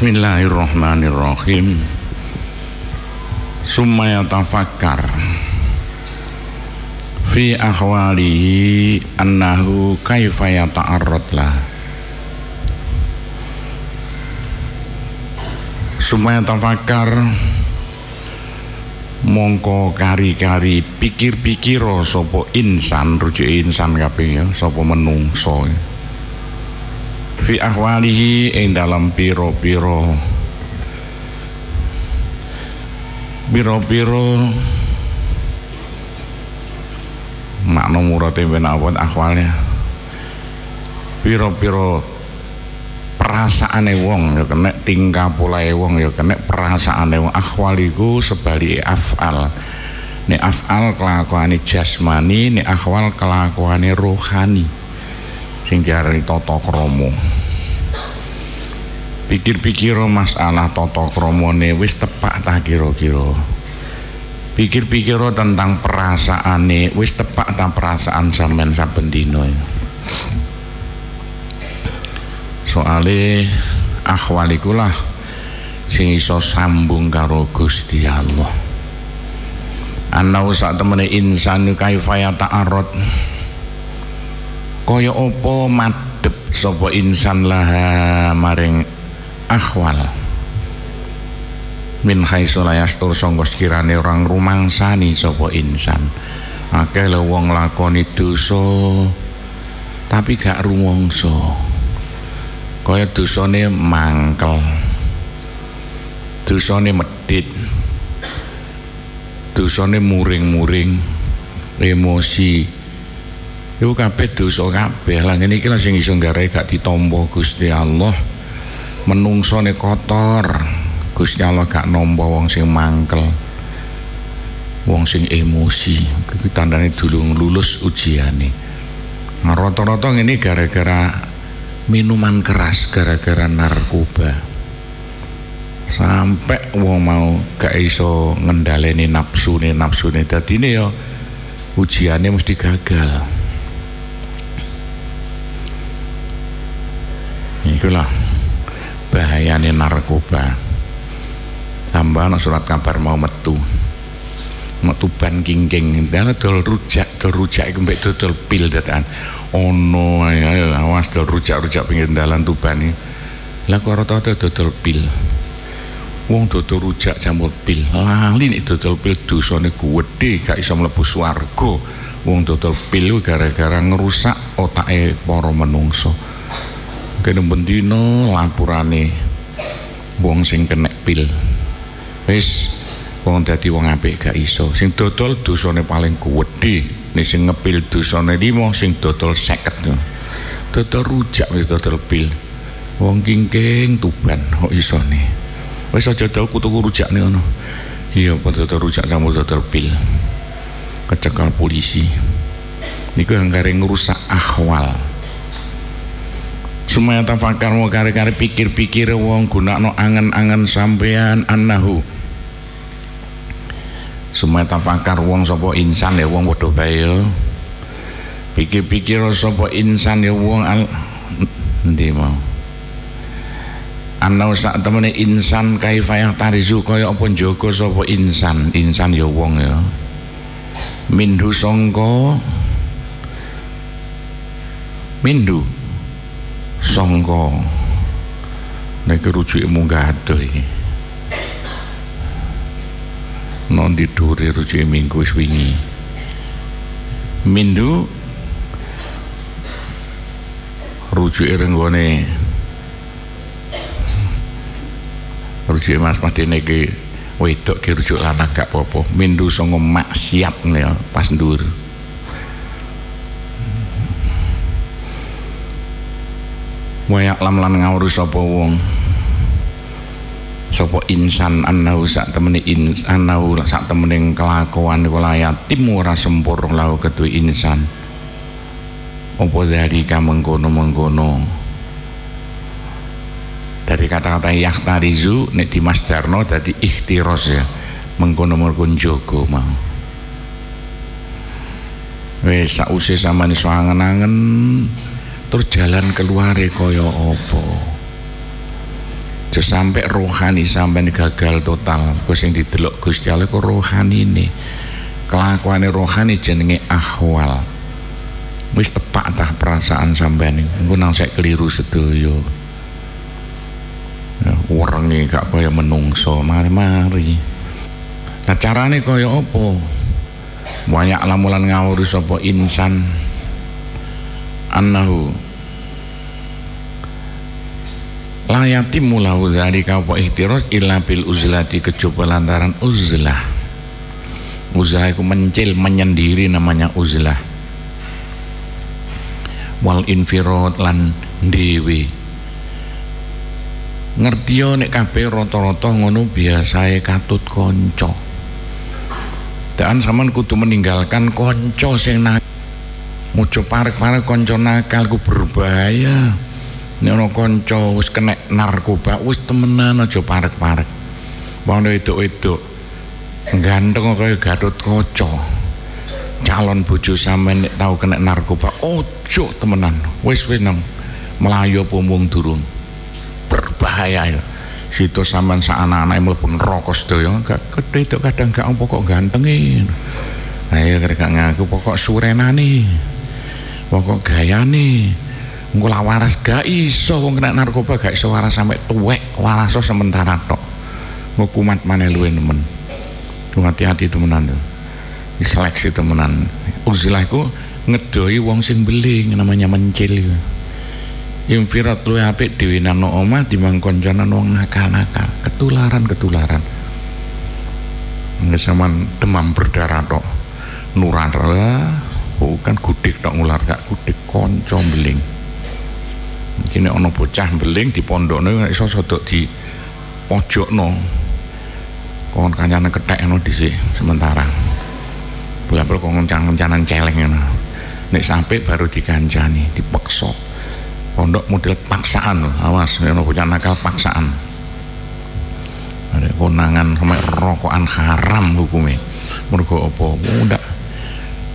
Bismillahirrahmanirrahim. Sumaya tafakkar Fi akhwalihi annahu kaifa yata'arrad lah. Tafakkar mongko kari-kari pikir-pikir sapa insan rujuk insan kabeh ya sapa menungso ya fi ahwalihi ing dalam piro-piro. Piro-piro. Makna murate ben apa ahwalnya. Piro-piro perasaane wong ya kena tingkah polahe wong ya kena perasaane wong. Ahwaliku sebalik afal. Nek afal kelakuane jasmani nek ahwal kelakuane rohani sing diarani tata krama. Pikir-pikir masalah tata kramane wis tepak ta kira-kira? Pikir-pikir tentang perasaane wis tepak ta perasaan sampean saben dina soale ahwaliku lah sing iso sambung karo Gusti Allah. Ana sak temene insan ya ta'arrad kaya apa madhep sapa insan lah maring ahwal min haitsu la yastur sangga sekirane orang rumangsani sapa insan. Akeh lho wong lakoni dosa tapi gak rumangsa. Kaya dosane mangkel dosane medit dosane muring-muring emosi Iku kabeh dosa kabeh. Lah ngene iki lah sing iso nggarai gak ditampa Gusti Allah. Menungsone kotor. Gusti Allah gak nampa wong sing mangkel. Wong sing emosi. Kuwi tandane dulung lulus ujiane. Nah, rata-rata ngene gara-gara minuman keras, gara-gara narkoba. Sampai wong mau gak iso ngendaleni nafsune, nafsune dadine ya ujiannya mesti gagal. Itulah bahayanya narkoba. Tambah surat kabar mau metu. Metu ban kingking. Dan dol rujak dol rujak itu mbak dol pil datan ono ayo awas dol rujak rujak pinggir dalan ini lah kok rata rata dodol pil? Wong dodol rujak campur pil. Lali nih dodol pil dosane gede gak iso mlebu swarga. Wong dodol pil gara-gara ngerusak otake para menungso kene bendina lapurane wong sing kena pil. Wis wong dadi wong apik gak iso. Sing dodol dosane paling gedhe nek sing ngepil dosane 5 sing dodol 50 dodol rujak wis dodol pil. Wong kingking tuban kok isone. Wis aja dol kutuku rujak nih ngono. Iya dodol rujak campur dodol pil? Kecekal polisi. Niku yang kareng ngerusak ahwal Sumaya tafakar mau kare-kare pikir-pikir wong gunakno angen-angen sampean annahu. Sumaya tafakar wong sapa insan ya wong padha bae ya. Pikir-pikir sapa insan ya wong al endi mau. Ana sak temene insan kaifa yang tarizu kaya apa njaga sapa insan, insan ya wong ya. Mindu sangka Mindu sangka nek rujuke munggah adoh iki. Non didure rujuke minggu wingi. Mindu rujuke renggone rujuke mas mas iki wedok ki rujuk lanang gak apa-apa. Mindu sanga maksiat ya pas ndur wayak lam lan ngawru sapa wong? Sapa insan annahu sak temene insan annahu sak temene kelakuan kula yatim ora sempurna lahu kedue insan. Apa dari mengkono-mengkono? Dari kata-kata yahtarizu nek di Mas Darno dadi ikhtiros ya. Mengkono-mengkono jogo mau. Wis sausé sampeyan iso angen-angen terus jalan keluar kaya apa? Sampai rohani sampai gagal total. Kok sing didelok Gusti Allah kok rohani ini? Kelakuane rohani jenenge ahwal. Wis tepak tah perasaan sampean engko nang sek keliru sedaya. Ya, gak kaya menungso mari-mari. Nah carane kaya apa? Banyak lamulan ngawur sapa insan annahu layati mulahu dzalika wa ihtiras illa bil uzlati kecoba lantaran uzlah. Uzlah itu mencil menyendiri namanya uzlah. Wal infirot lan dewi ngerti nek kabeh rata-rata ngono biasae katut kanca. Dan sampean kudu meninggalkan kanca sing mujo parek-parek kanca nakal ku berbahaya. Nek ana kanca wis kena narkoba wis temenan aja parek-parek. Wong wedok-wedok ganteng kaya Gatot Kaca. Calon bojo sampean nek tau kena narkoba ojo temenan. Wis wis nang melayu pumung durung. Berbahaya ya. Situ sampean sak anak-anak mlebu neraka sedaya gak itu kadang gak pokok gantenge. Ayo gak ngaku pokok surenane pokok gayane engko waras gak iso wong kena narkoba gak iso waras sampai tuwek waras sementara tok. Engko kumat maneh luwe nemen. Hati-hati temenan seleksi temenan. Uzilah iku ngedoi wong sing beling namanya mencil infirat luwe apik dhewe nang omah timbang kancanan wong nakal-nakal. Ketularan-ketularan. Ngesaman demam berdarah tok. Nurar bukan gudik tok ngular gak gudik konco beling. Kini ono bocah beling di pondokno iso sodok di pojokno. Kon kancane ketekno dhisik sementara. Bapel kok ngencang-ngencanan celeng ngono. Nek sampai baru dikancani dipaksa pondok model paksaan awas ono bocah nakal paksaan. Ada konangan sama rokokan haram hukumnya mergo apa muda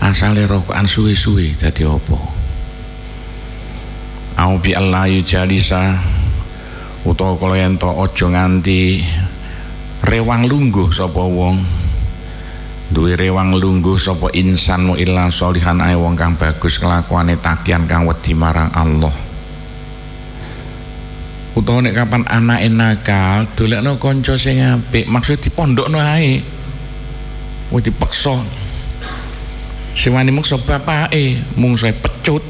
asale rokokan suwe-suwe dadi apa? Au bi Allah yujalisa utawa kala yen to aja nganti rewang lungguh sapa wong. Duwe rewang lungguh sapa insan mu illa solihan ae wong kang bagus kelakuane takian kang wedi marang Allah. Utawa nek kapan anake nakal dolekno kanca sing apik maksud dipondokno ae. Wis dipaksa sing wani mung sapa bapake mung pecut.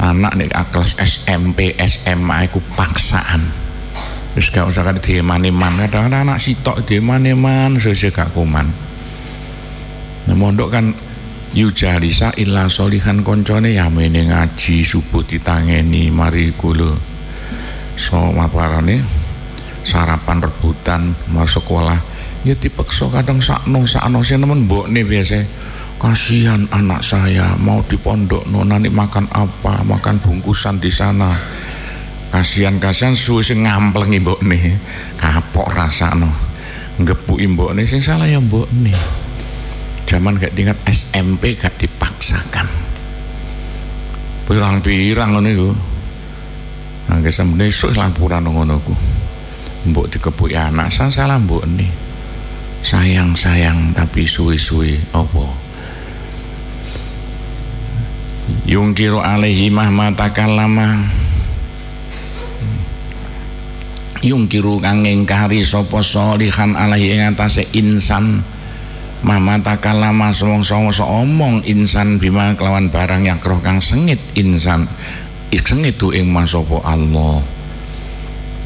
Anak nih kelas SMP SMA iku paksaan. Terus gak usah kan di man kadang anak sitok di man sesuai gak kuman. Nah mondok kan yujalisa illa solihan koncone ya mene ngaji subuh ditangeni mari kulo so maparane sarapan rebutan masuk sekolah. Ya dipeksa kadang sakno sakno sing nemen mbokne biasa kasihan anak saya mau di pondok nona makan apa makan bungkusan di sana. Kasihan kasihan suwe sing ngamplengi mbok nih kapok rasa no ngepu mbok nih sing salah ya mbok nih zaman gak tingkat SMP gak dipaksakan. Pirang-pirang ngono iku. Nggak sampe esuk lampuran ngono ku. Mbok dikepui anak sang salah mbok nih sayang-sayang tapi suwe-suwe opo yungkiru alaihi mahma takallama yungkiru kang ingkari sapa salihan alaihi ing atase insan. Mahma takallama sawang-sawang omong insan bima kelawan barang yang roh kang sengit insan. Sengit tu ing sapa Allah.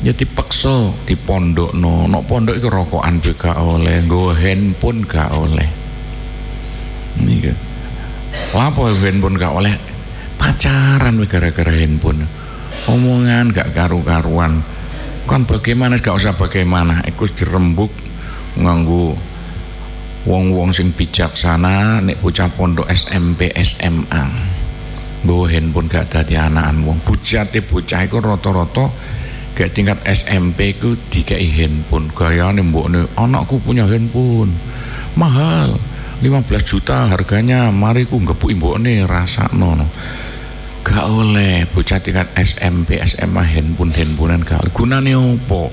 Ya dipaksa di pondok no no pondok itu rokokan juga oleh go handphone gak oleh lapo handphone gak oleh? Pacaran gara-gara handphone. Omongan gak karu-karuan. Kan bagaimana gak usah bagaimana. Ikut dirembuk nganggu wong-wong sing bijaksana nek bocah pondok SMP SMA nggo handphone gak dadi anakan wong. Bujate bocah iku rata-rata gak tingkat SMP ku dikai handphone. Gayane mbokne anakku punya handphone. Mahal 15 juta harganya mari ku ngepuk mbokne rasakno no. Gak oleh bocah tingkat SMP SMA handphone handphonean gak gunane opo?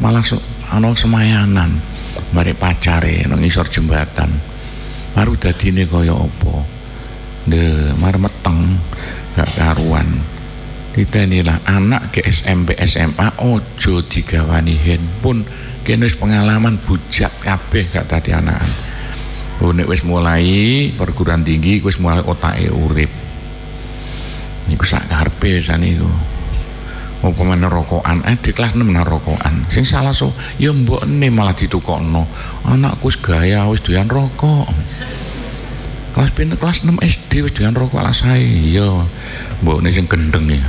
Malah ana semayanan mari pacare nang isor jembatan. Baru dadine kaya apa de mar meteng gak karuan. Ditenilah anak ke SMP SMA ojo digawani handphone. Kene pengalaman bujak kabeh gak tadi anakan oh nek wis mulai perguruan tinggi wis mulai otake urip. Niku sak karepe saniku apa mana rokokan eh di kelas 6 rokokan. Sing salah so ya mbok ini malah ditukokno. Anakku wis gaya wis doyan rokok. Kelas pinter kelas 6 SD wis doyan rokok lah saya ya mbok ini sing gendeng ya.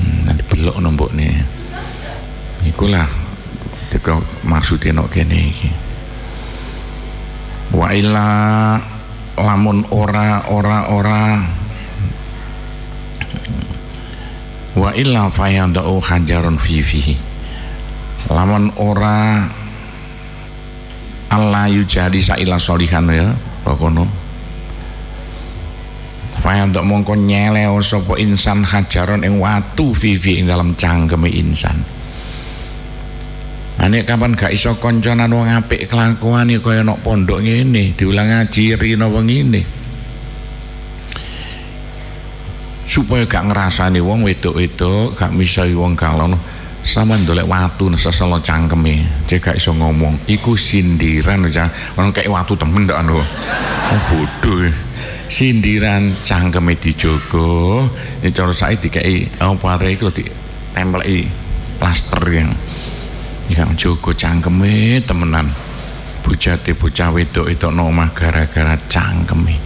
Hmm, nanti belok ini ikulah dika maksudnya no kene iki wa illa lamun ora ora ora. Wa illa fayadau hajarun fi fihi. Lamun ora Allah yujadi saila solihan ya pokono fayadau mongko nyeleo sapa insan hajaron ing watu fi ing dalam cangkeme insan Ane kapan gak iso konconan wong apik kelakuan kaya nok pondok ngene diulang ngaji rino wong ngene. Supaya gak ngerasani wong wedok-wedok gak misai wong kalon sama ndolek watu seselo cangkeme cek gak iso ngomong. Iku sindiran aja orang kayak watu temen ndak anu. Oh bodoh. Sindiran cangkeme dijogo. Ini cara saya dikai apa di tempelai plaster yang yang jogo cangkeme temenan bujate bocah wedok itu nomah gara-gara cangkeme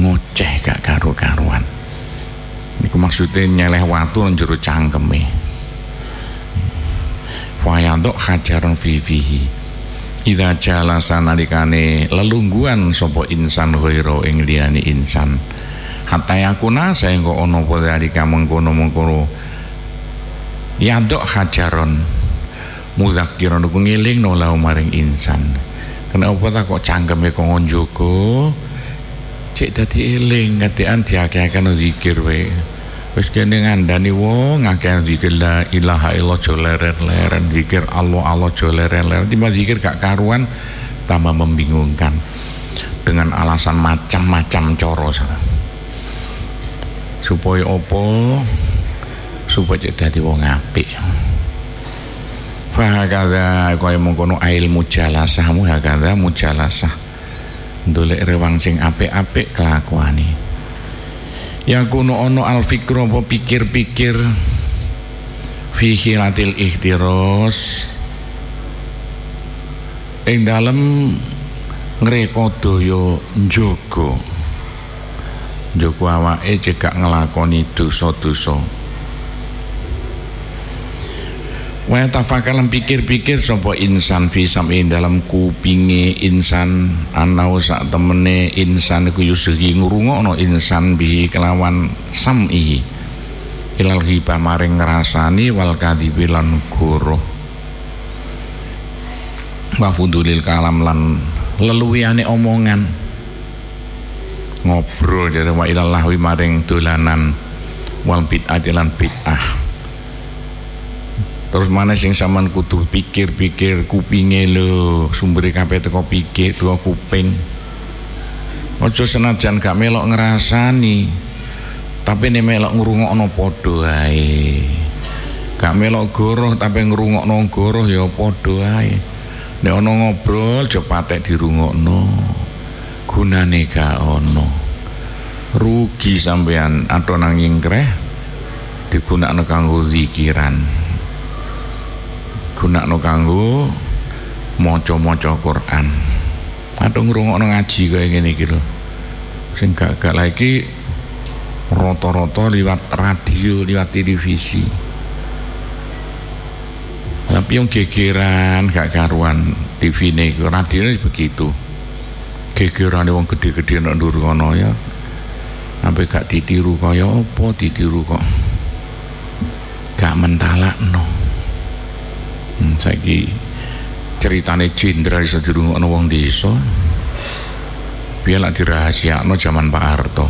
ngoceh gak karu-karuan Iku maksudnya nyeleh watu nang jero cangkeme. Fayadok hajaran fifihi. Ida jalasa nalikane lelungguan sopo insan ghaira ing liyane insan. Hatta yakuna saengko ana apa dalika mengkono-mengkono. Yadok hajaron muzakiron ku ngiling no lau maring insan. Kenapa tak kok cangkeme kok njogo? cek dadi eling ngatean diakeh-akeh zikir wae wis kene ngandani wong akeh zikir la ilaha illallah jo leren-leren zikir Allah Allah jo leren-leren tiba zikir gak karuan tambah membingungkan. Dengan alasan macam-macam coro supaya opo supaya cek dadi wong apik fahakadha kaya mengkono ilmu jalasah muhakadha mujalasah ndolek rewang sing apik-apik kelakuane. Ya kuno ono al fikro apa pikir-pikir. Fi hilatil ikhtiros ing dalem ngrekodaya njogo. Njogo awake cekak ngelakoni dosa-dosa Wa tafakalan pikir-pikir sapa insan fi sam'in dalam kupinge insan anau sak temene insan iku yusuhi ngrungokno insan bihi kelawan sam'i ilal ghibah maring ngrasani wal kadhibi lan goro wa fudulil kalam lan leluwiane omongan. Ngobrol jadi wa ilal lahwi maring dolanan wal bid'ah lan bid'ah terus mana sing saman kudu pikir-pikir kupinge lo sumber kabeh teko pikir dua kuping. Ojo senajan gak melok ngerasani tapi ini melok ngrungokno padha ae. Gak melok goroh tapi ngrungokno goroh ya padha ae. Nek ana ngobrol aja patek dirungokno. Gunane gak ono rugi sampean atau nanging kreh digunakno kanggo zikiran gunakno kanggo maca-maca Quran. Atau ngrungokno ngaji kaya ngene iki lho. Sing gak lagi rata-rata liwat radio liwat televisi. Tapi yang gegeran gak karuan TV ini radio ini begitu. Gegeran wong gede-gede nak ndur kono ya. Sampai gak ditiru kaya apa ditiru kok? Gak mentalak no hmm, saiki ceritane jenderal iso dirungokno wong desa. Biar lak dirahasiakno zaman Pak Harto?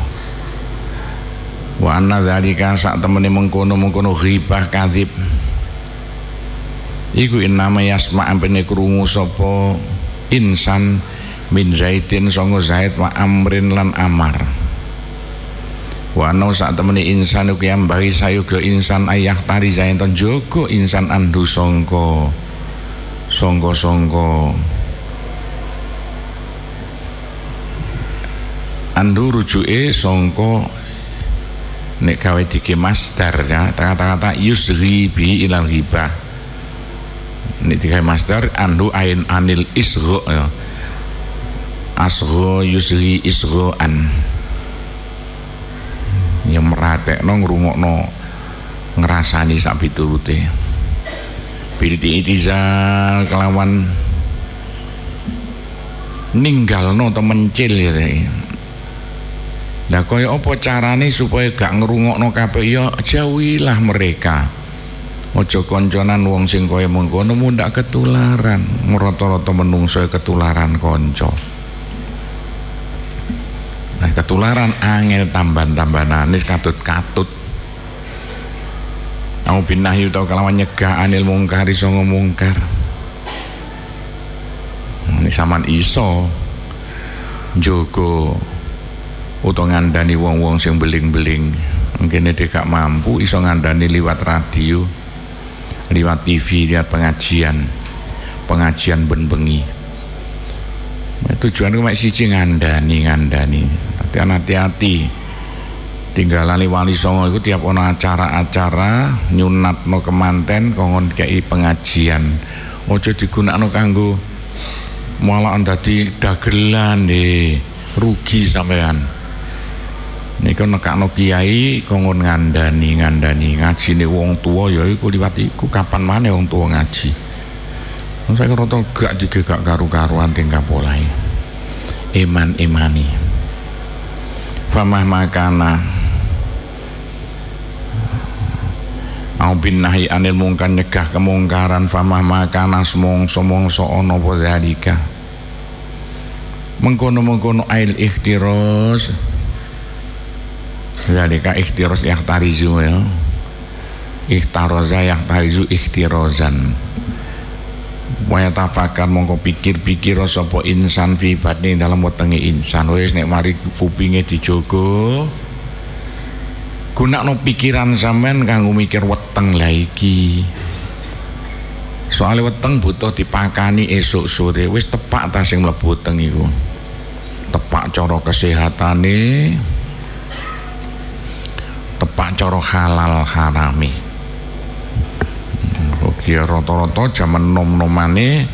Wa anna dzalika sak temene mengkono-mengkono ghibah kadzib. Iku innama yasma ampene krungu sapa insan min zaitin songo zaid wa amrin lan amar wa anna sak temene insan iku yang bagi sayuga insan ayah tari zaiton jogo insan andu songko. Songko songko andu rujuke songko. Nek gawe dike masdar ya. Kata-kata yusri bi ilal hibah nek digawe masdar andu ain anil isgho ya. Asgho yusri isgho an ya meratekno ngrungokno ngrasani sak piturute bilti itizal kelawan ninggalno atau mencil ya lah kaya apa carane supaya gak ngrungokno kabeh ya jauhilah mereka. Aja konconan wong sing kaya mengkono mundak ketularan. Merata-rata menungso ketularan kanca. Nah, ketularan angel tamban-tambanane katut-katut. Au binahi utawa kelawan nyegah anil mungkar iso ngomongkar. Ini saman iso jogo utawa ngandani wong-wong sing beling-beling mungkin dia gak mampu iso ngandani liwat radio liwat TV lihat pengajian pengajian ben-bengi tujuan mek siji ngandani ngandani. Tapi hati-hati. Tinggalan wali songo itu tiap ono acara-acara nyunat no kemanten kongon kei pengajian. Ojo digunakno kanggo malah dadi dagelan deh rugi sampean. Nika nekakno kiai kongon ngandani ngandani. Ngajine wong tua ya iku liwat iku. Kapan mana wong tua ngaji. Saya rata gak juga gak karu-karuan tingkah polai. Iman imani. Famah makana Au bin nahi anil mungkar nyegah kemungkaran famah makana semong semong so ono zalika. Mengkono-mengkono ail ikhtiros Zalika ikhtiros yahtarizu ya Ikhtaroza yahtarizu ikhtirozan Waya tafakar mongko pikir-pikir sapa insan fi batni dalam wetenge insan. Wis nek mari kupinge dijogo. Gunakno pikiran sampean kanggo mikir weteng lah iki. Soalnya weteng butuh dipakani esok sore. Wis tepak ta sing mlebu weteng iku. Tepak cara kesehatane. Tepak cara halal harami Oke rata-rata jaman nom-nomane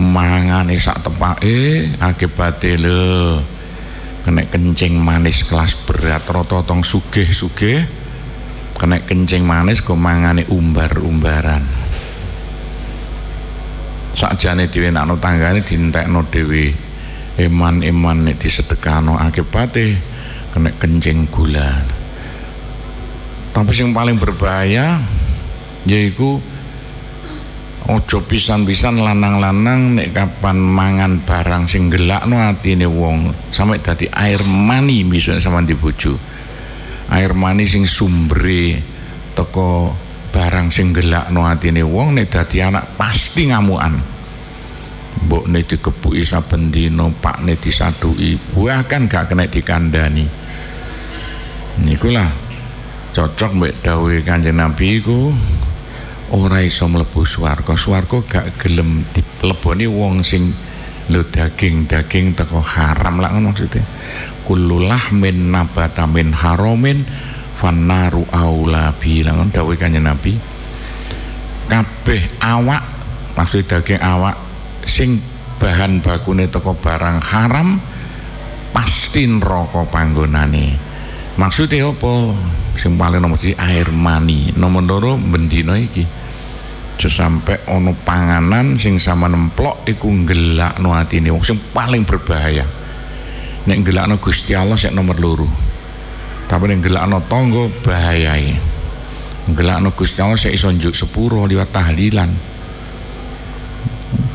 mangane sak tepake akibate lho kena kencing manis kelas berat rata tong sugih-sugih kena kencing manis kok mangane umbar-umbaran. Sakjane diwenakno tanggane dintekno dhewe eman-eman nek disedekano akibate kena kencing gula tapi yang paling berbahaya yaitu ojo pisan-pisan lanang-lanang nek kapan mangan barang sing gelakno atine wong sampai dadi air mani bisa sama dibuju air mani sing sumbere teko barang sing gelakno atine wong nek dadi anak pasti ngamukan. Mbok nek dikepuki saben dina pak nek disaduki bahkan gak kena dikandani. Nikulah cocok mbek dawuhe Kanjeng Nabi iku ora iso mlebu swarga. Swarga gak gelem dileboni wong sing lho daging-daging teko haram lah ngono maksude. Kullu lahmin nabata min haramin fannaru aula bilang dawuhe Kanjeng Nabi. Kabeh awak maksud daging awak sing bahan bakune teko barang haram pasti neraka panggonane. Maksudnya apa? sing paling nomor siji air mani nomor loro bendina iki sampai ono panganan sing sama nemplok iku ngelakno atine. Wong sing paling berbahaya. Nek ngelakno Gusti Allah sik nomor loro. Tapi nek ngelakno tangga bahayai ngelakno Gusti Allah sik iso njuk sepuro liwat tahlilan.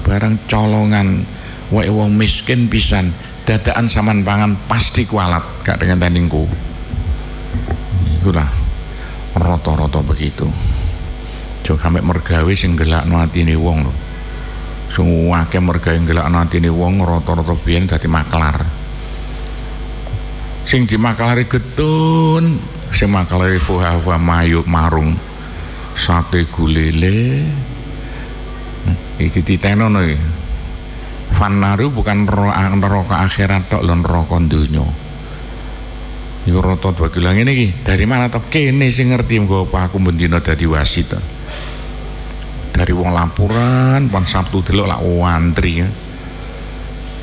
Barang colongan wae wong miskin pisan dadaan saman pangan pasti kualat gak dengan tandingku. Itulah rata-rata begitu Jok sampai mergawe sing gelakno atine wong lho. Sing akeh mergawe gelakno atine wong rata-rata biyen dadi maklar sing dimaklari getun sing maklari fuha-fuha mayuk marung. Sate gulele. Iki ditenono iki. Fanaru bukan neraka akhirat tok lho neraka donya. Iku rotot bagilang ini dari mana toh kene sing ngerti mengko aku bendina dadi wasit dari wong laporan pan Sabtu delok lak wantri ya.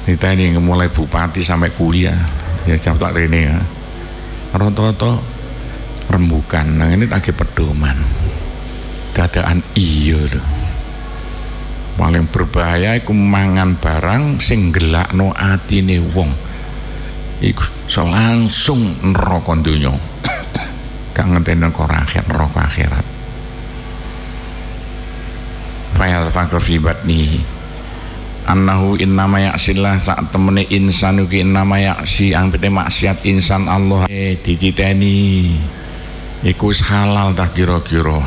Kita ini mulai bupati sampai kuliah. Ya jam tak rene ya. Roto-roto rembukan. Nah ini lagi pedoman. Dadaan iya lho. Paling berbahaya iku mangan barang sing gelakno atine wong. Iku so langsung neraka donya. Gak ngenteni neraka akhirat akhirat fayal fakir fi batni annahu innama yaksillah saat temene insan ki innama yaksi angpete maksiat insan Allah. Eh dititeni iku halal tak kira-kira.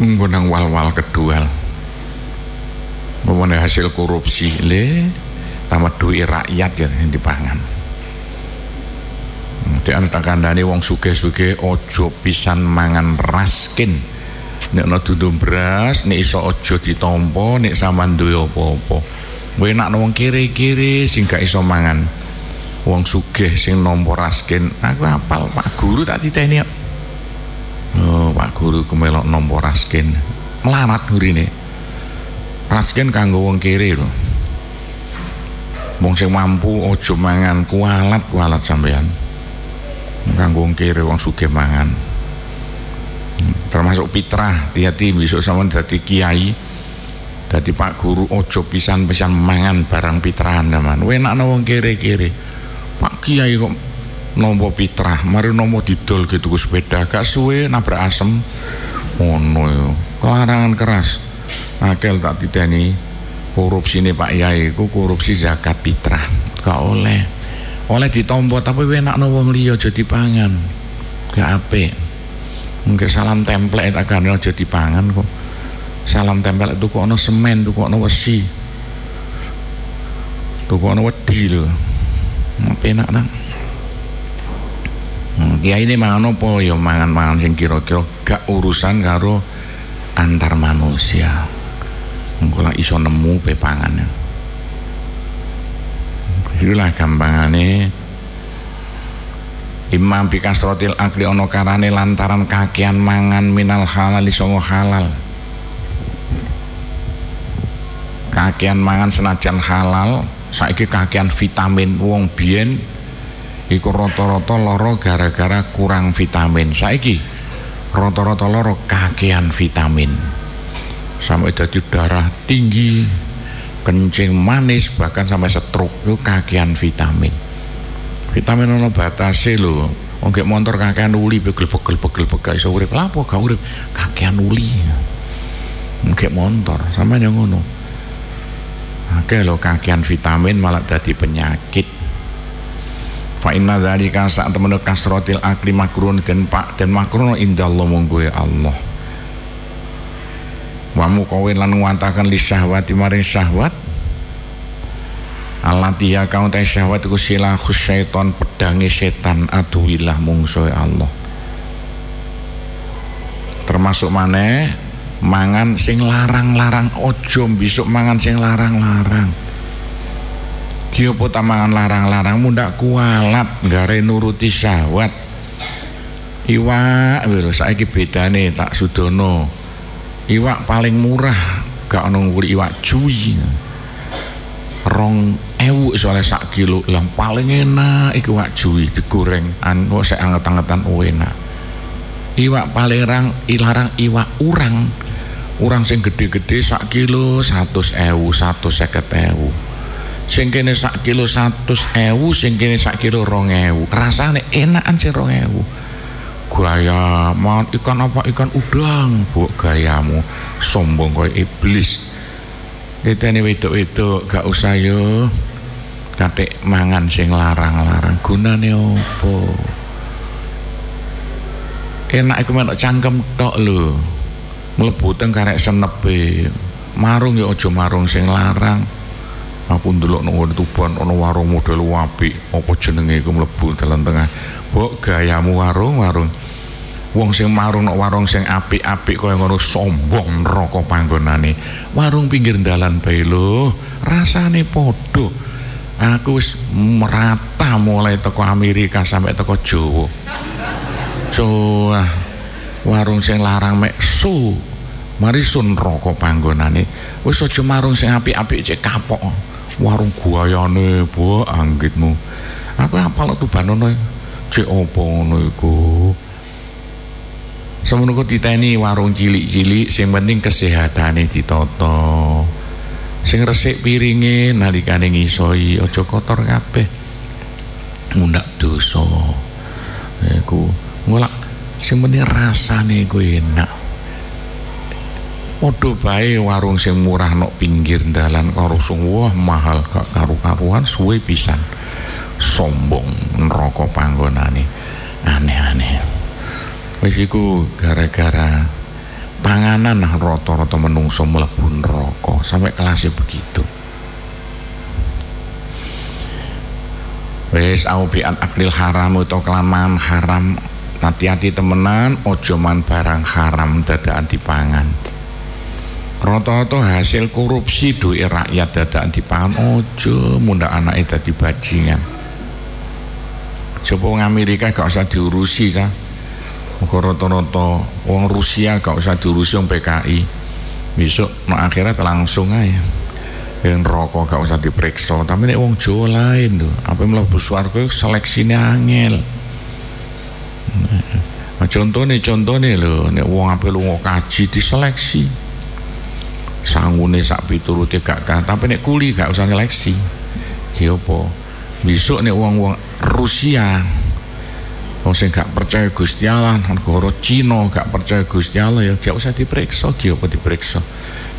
Nggonang wal-wal kedual. Mempunyai hasil korupsi. Le tambah duit rakyat ya yang dipangan. Di anak kandani wong suge-suge ojo pisan mangan raskin nek no duduk beras nek iso ojo ditompo nek saman duwe apa-apa. Kowe nak wong kiri-kiri sing gak iso mangan. Wong sugih sing nompo raskin aku apal Pak Guru tak titeni oh Pak Guru kemelok nompo raskin melarat gurine raskin kanggo wong kiri lho. Wong sing mampu ojo mangan kualat kualat sampean kanggo wong kiri wong sugih mangan termasuk fitrah hati-hati besok sama dadi kiai dadi pak guru ojo pisan-pisan mangan barang fitrahan teman. Enak wong kiri-kiri pak kiai kok nompo fitrah mari nompo didol gitu ke sepeda gak suwe nabrak asem. Ono yo. Kelarangan keras. Akel tak titeni korupsi ini Pak Yai ku korupsi zakat fitrah gak oleh. Oleh ditompo tapi enak no wong jadi pangan. Gak ape mungkin salam template akan aja dipangan kok. Salam tempel itu kok no semen tuh kok no wesi. Tuh kok no wedi lho. Apa enak nang hmm, kiai ini mangan apa? Ya mangan-mangan sing kira-kira gak urusan karo antar manusia. Engko lah iso nemu pepangan itulah gampangane imam bikasrotil akli ono karane lantaran kakian mangan minal halal isongo halal. Kakian mangan senajan halal saiki kakian vitamin. Wong bien iku roto-roto loro gara-gara kurang vitamin. Saiki roto-roto loro kakian vitamin. Sampai jadi darah tinggi kencing manis bahkan sampai stroke itu kakian vitamin vitamin ono batase lho. Oke motor kakian uli pegel pegel pegel pegel iso urip. Lapo gak urip? Kakian uli. Oke motor sama yang ngono. Oke lo kakian vitamin malah jadi penyakit. Fa inna dzalika saat temen kasrotil akli makrun dan pak dan makrun indallah monggo Allah. Wa muqawin lan nguwataken li syahwati maring syahwat allati ya kau ta syahwat iku silahus syaiton pedangi setan aduwilah mungsuhe Allah. Termasuk mana mangan sing larang-larang ojo besok mangan sing larang-larang. Ki apa mangan larang-larang? Mundak kualat gare nuruti syahwat. Iwak lho saiki bedane tak sudono. Iwak paling murah gak ono iwak cuy rong ewu soalnya sak kilo. Lah paling enak iku iwak cuy digoreng. Anu saya anget-angetan oh enak. Iwak paling rang ilarang iwak urang. Urang sing gede-gede sak kilo satu ewu satu seket ewu. Sing kene sak kilo satu ewu sing kene sak kilo rong ewu. Rasanya enakan sih rong ewu. Gaya mau ikan apa ikan udang. Bu gayamu sombong kau iblis kita ini wedok-wedok gak usah yo. Katik mangan sing larang-larang. Gunane opo enak iku menak cangkem tok lho. Mlebu teng karek senepe. Marung ya aja marung sing larang. Aku ndelok nang tuban ana warung model apik. Apa jenenge iku mlebu dalan tengah? Mbok gayamu warung warung wong sing marung nang warung sing apik-apik kaya ngono sombong neraka panggonane. Warung pinggir dalan bae lho rasane padha. Aku wis merata mulai teko Amerika sampai teko Jawa. Jawa warung sing larang mek su mari sun rokok panggonane. Wis aja marung sing apik-apik cek kapok. Warung guayane bu anggitmu. Aku apal tubanono cek opo ngono iku Semono kok diteni warung cilik-cilik sing penting kesehatane ditata. Sing resik piringe nalikane ngisoi aja kotor kabeh. Ngundak dosa. Iku ngolak sing penting rasane iku enak. Padha bae warung sing murah nok pinggir dalan karo wah mahal gak karu-karuan suwe pisan. Sombong neraka panggonane. Aneh-aneh. Wis gara-gara panganan rata-rata menungso mlebu neraka sampai kelasnya begitu. Wis au bi aklil haram utawa kelamaan haram hati-hati temenan ojo man barang haram dadakan dipangan. Rata-rata hasil korupsi duit rakyat dadakan dipangan ojo munda anake dadi bajingan. Coba Amerika gak usah diurusi kah? Muga rata-rata wong Rusia gak usah diurusi wong PKI. Besok no akhirat langsung aja. Yang rokok gak usah diperiksa, tapi nek wong Jawa lain tuh. Apa mlebu swarga seleksinya angel. Nah, contohnya contohnya lho, nek wong apa lu kaji diseleksi. Sangune sak piturute gak kan, tapi nek kuli gak usah seleksi. Ki apa? Besok nek wong-wong Rusia Wong sing gak percaya Gusti Allah, negara Cina gak percaya Gusti Allah ya gak usah diperiksa, ki apa diperiksa.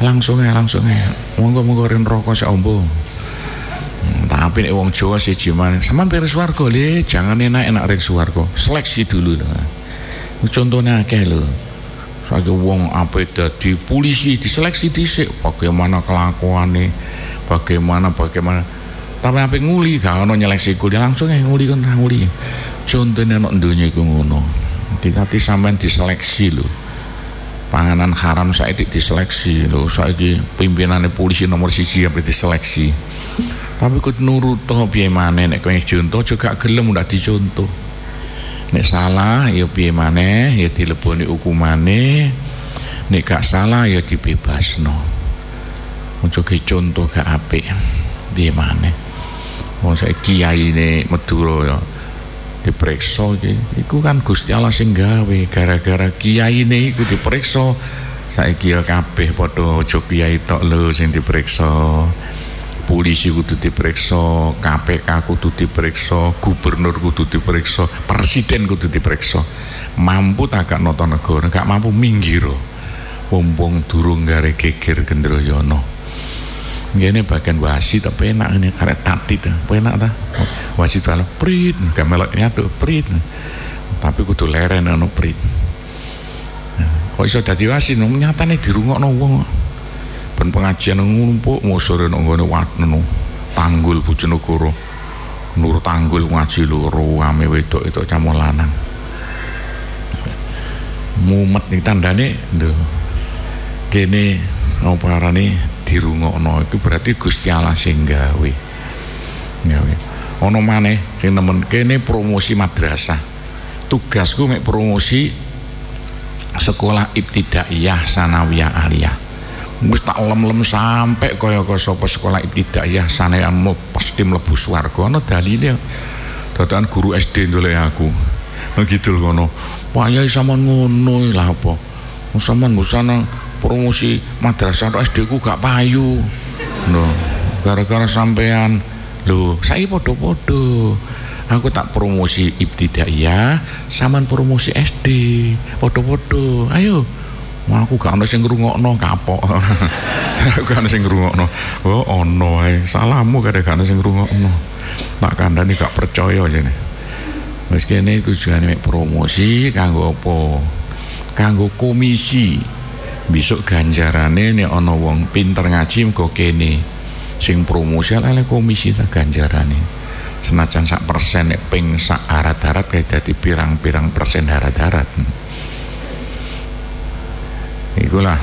Langsung ya, langsung ya. Monggo-monggo ren rokok sak ombo. Hmm, tapi nek wong Jawa siji man, sampean pir swarga le, jangan enak-enak rek swarga. Seleksi dulu lah. Contohnya akeh lho. Saiki wong apa dadi polisi diseleksi dhisik bagaimana kelakuane, bagaimana bagaimana tapi apa nguli gak ono nyeleksi kuliah langsung ya nguli kan nguli contohnya nak dunia iku ngono. Dikati sampean diseleksi lho. Panganan haram saya diseleksi lho. Saiki pimpinannya polisi nomor siji apa diseleksi. Tapi kut nurut toh piye maneh nek kowe contoh juga gelem udah dicontoh. Nek salah ya piye maneh? Ya dileboni hukumane. Nek gak salah ya dibebasno. Ojo contoh gak apik. Piye maneh? Wong saya kiai ini Madura ya diperiksa iki. Iku kan Gusti Allah sing gawe gara-gara kiai ini iku diperiksa. Saiki ya kabeh padha aja kiai tok lho sing diperiksa. Polisi kudu diperiksa KPK kudu diperiksa gubernur kudu diperiksa presiden kudu diperiksa. Mampu tak gak nonton negara gak mampu minggir. Wong durung gare geger gendroyono Gini bagian wasit tapi enak ini karet tati tuh, enak dah. Wasit kalau prit, gak meloknya tuh prit. Tapi kudu leren anu prit. Kok iso dadi wasit nang nyatane dirungokno wong. Ben pengajian ngumpuk musore nang ngene watno Tanggul Bojonegoro. Nur Tanggul ngaji loro ame wedok itu camu lanang. Mumet nih tandane lho. Kene apa arane dirungokno itu berarti Gusti Allah sing gawe. Gawe. Ono maneh sing nemen kene promosi madrasah. Tugasku mek promosi sekolah ibtidaiyah sanawiyah aliyah. Wis tak lem-lem sampai kaya kaya sapa sekolah ibtidaiyah sanawiyah pasti mlebu swarga ana dalile. Dadakan guru SD ndolek aku. Gitu ngono Pak Yai sampean ngono lah apa? Sampean busana promosi madrasah SD ku gak payu no gara-gara sampean lho saya podo-podo aku tak promosi ibtidaiyah saman promosi SD podo-podo ayo Wah, aku gak ada sing ngrungokno kapok. aku gak ada sing ngrungokno. Oh, ono ae. Salahmu gak ada gak ada sing ngrungokno. Tak kandhani gak percaya jane. wis kene tujuane promosi kanggo apa kanggo komisi besok ganjarane nek ana wong pinter ngaji mgo kene. Sing promosi ala komisi ta ganjarane. Senajan sak persen nek ping sak harat-harat kayak dadi pirang-pirang persen harat-harat. Ikulah.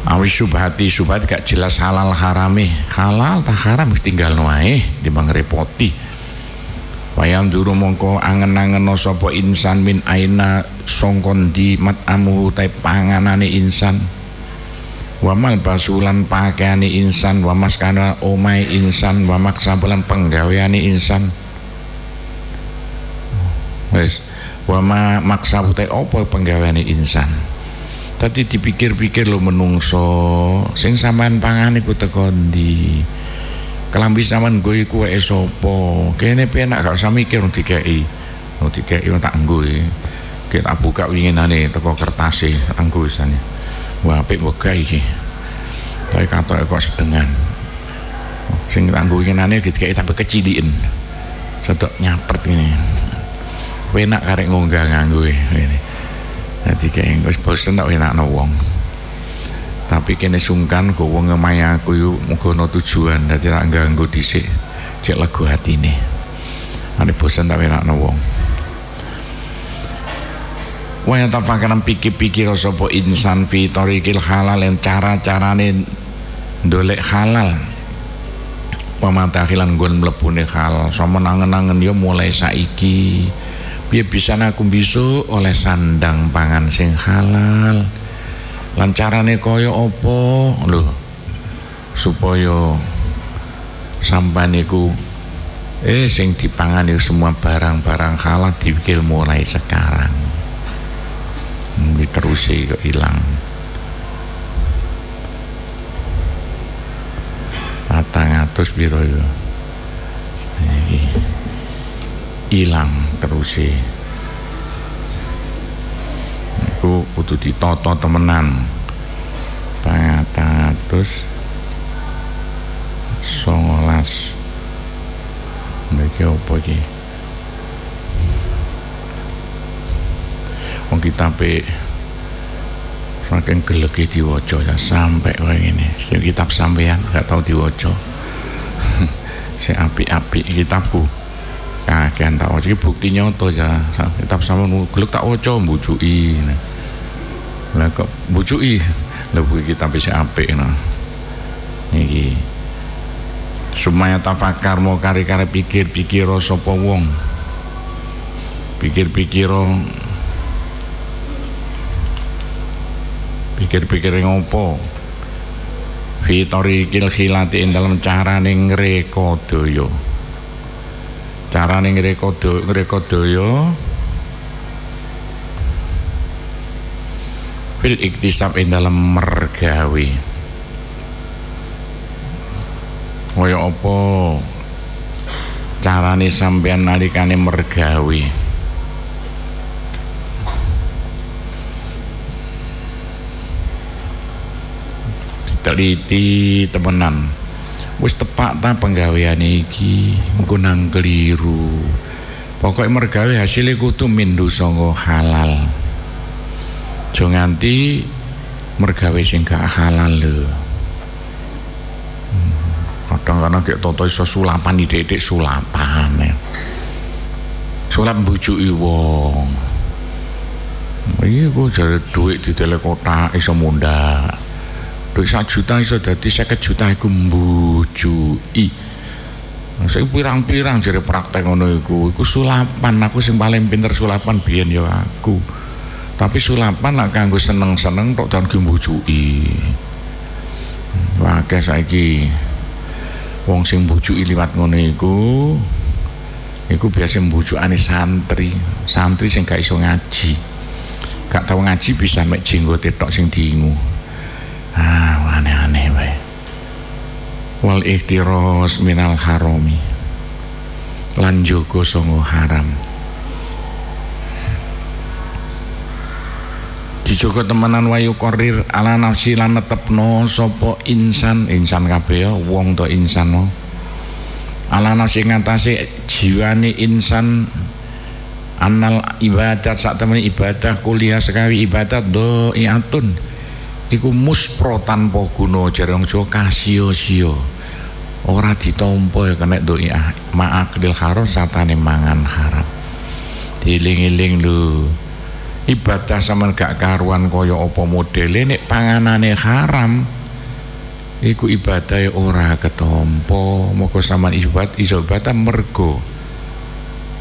Awi subhati subhat gak jelas halal harame. Halal tak haram tinggal wae di repoti Wayang duru mongko angen-angen sapa insan min aina songkon di mat amuhu tai panganane insan. Wamal basulan pakaiane insan wamas kana omai insan wamak sabulan penggaweane insan. Wis wama maksa utai apa penggaweane insan? Tadi dipikir-pikir lo menungso sing sampean pangan iku teko kelambi sampean gue iku wae sapa kene penak gak usah mikir dikeki. Oh dikeki tak nggo kita buka winginane teko kertase anggo wisane wah apik wegah iki. Tapi kata kok sedengan. Sing tak nggo winginane dikeki tapi keciliin sedok nyapert ini penak karek ngunggah nganggo Dadi kayak wis bosen tak enakno wong. Tapi kene sungkan go wong ngemahi aku yuk muga ono tujuan dadi tak ganggu dhisik cek lego hatine. Ane bosen tak enakno wong. Wa tafakaran pikir-pikir sapa insan fi tariqil halal yang cara-carane ndolek halal. Pamatahilan gon mlebune halal. Sama nangen-nangen yo mulai saiki biar bisa aku bisa oleh sandang pangan sing halal lancarane koyo opo lho supaya eh sing dipangan itu semua barang-barang halal dipikir mulai sekarang. Ini terus kok hilang patang atus biro yo? Hilang terus sih itu kudu ditoto temenan. Pangatus songolas. Mereka apa iki? Wong kitabe saking gelege diwaca ya sampai wae ngene. Sing kitab sampean gak tau diwaca. Sing apik-apik kitabku kakean tak waca. Bukti nyoto ya. Kitab sama gelek tak waca mbujuki lah kok mbujuki? Lha buku kitab bisa apik no iki sumaya tafakar mau kari-kari pikir-pikir sapa wong. Pikir-pikir pikir-pikir ngopo? Fitori kil khilati dalam cara ning ngrekodaya carane ngrekodo ngrekodaya fil iktisab ing dalam mergawe kaya apa? Carane sampean nalikane mergawe teliti temenan wis tepak ta penggaweane iki? Engko nang keliru. Pokoke mergawe hasilnya kudu mindu songo halal. Aja nganti mergawe sing gak halal lho. Hmm, kadang-kadang kayak toto iso sulapan ide-ide sulapan ya. sulap bujuki wong. Iya gue jadi duit di telekota iso mundak duit juta iso dadi 50 juta iku mbujui. Saya pirang-pirang jadi praktek ngono iku. Iku sulapan aku sing paling pinter sulapan biyen ya aku. Tapi sulapan lah kanggo seneng-seneng tok dan mbujui. Wakil saiki wong sing mbujui liwat ngono iku iku biasa mbujukane santri. Santri sing gak iso ngaji. Gak tau ngaji bisa mek jenggote tok sing diingu ah aneh-aneh bae wal ihtiros minal harami. Lan jogo songo haram. Dijogo temenan wayu korir ala nafsi lan netepno sapa insan. Insan kabeh ya wong to insan no. Ala nafsi ngatasi jiwani insan. Anal ibadat saat temen ibadah kuliah sekali ibadat iatun iku muspro tanpa guna jarang jo kasio sio. Ora ditompo ya kena doi ma'aklil haram satane mangan haram diling-iling lu ibadah sama gak karuan kaya apa modele nek panganane haram iku ibadah ora ketompo. Moko sama ibadah iso ibadah mergo